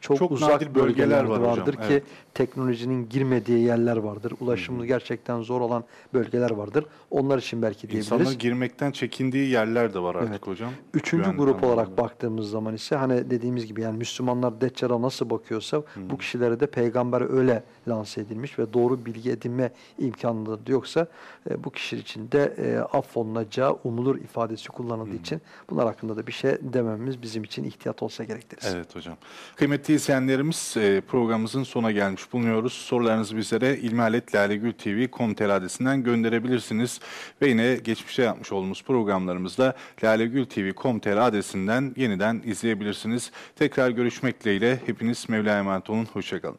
çok, Çok uzak nadir bölgeler bölgeler var hocam, vardır ki evet. teknolojinin girmediği yerler vardır. Ulaşımı gerçekten zor olan bölgeler vardır. Onlar için belki diyebiliriz. İnsanların girmekten çekindiği yerler de var artık Evet. hocam. Üçüncü Güvenlik grup anlamında. olarak baktığımız zaman ise hani dediğimiz gibi yani Müslümanlar Deccal'a nasıl bakıyorsa bu kişilere de peygamber öyle lanse edilmiş ve doğru bilgi edinme imkanı da yoksa e, bu kişi için de e, affolunacağı umulur ifadesi kullanıldığı için bunlar hakkında da bir şey dememiz bizim için ihtiyat olsa gerektirir. Evet hocam. Kıymetli izleyenlerimiz e, programımızın sona gelmiş bulunuyoruz. Sorularınızı bizlere ilmihaletlalegültv.com.tr adresinden gönderebilirsiniz. Ve yine geçmişte yapmış olduğumuz programlarımızda lalegültv.com.tr adresinden yeniden izleyebilirsiniz. Tekrar görüşmek dileğiyle hepiniz Mevla'ya emanet olun. Hoşçakalın.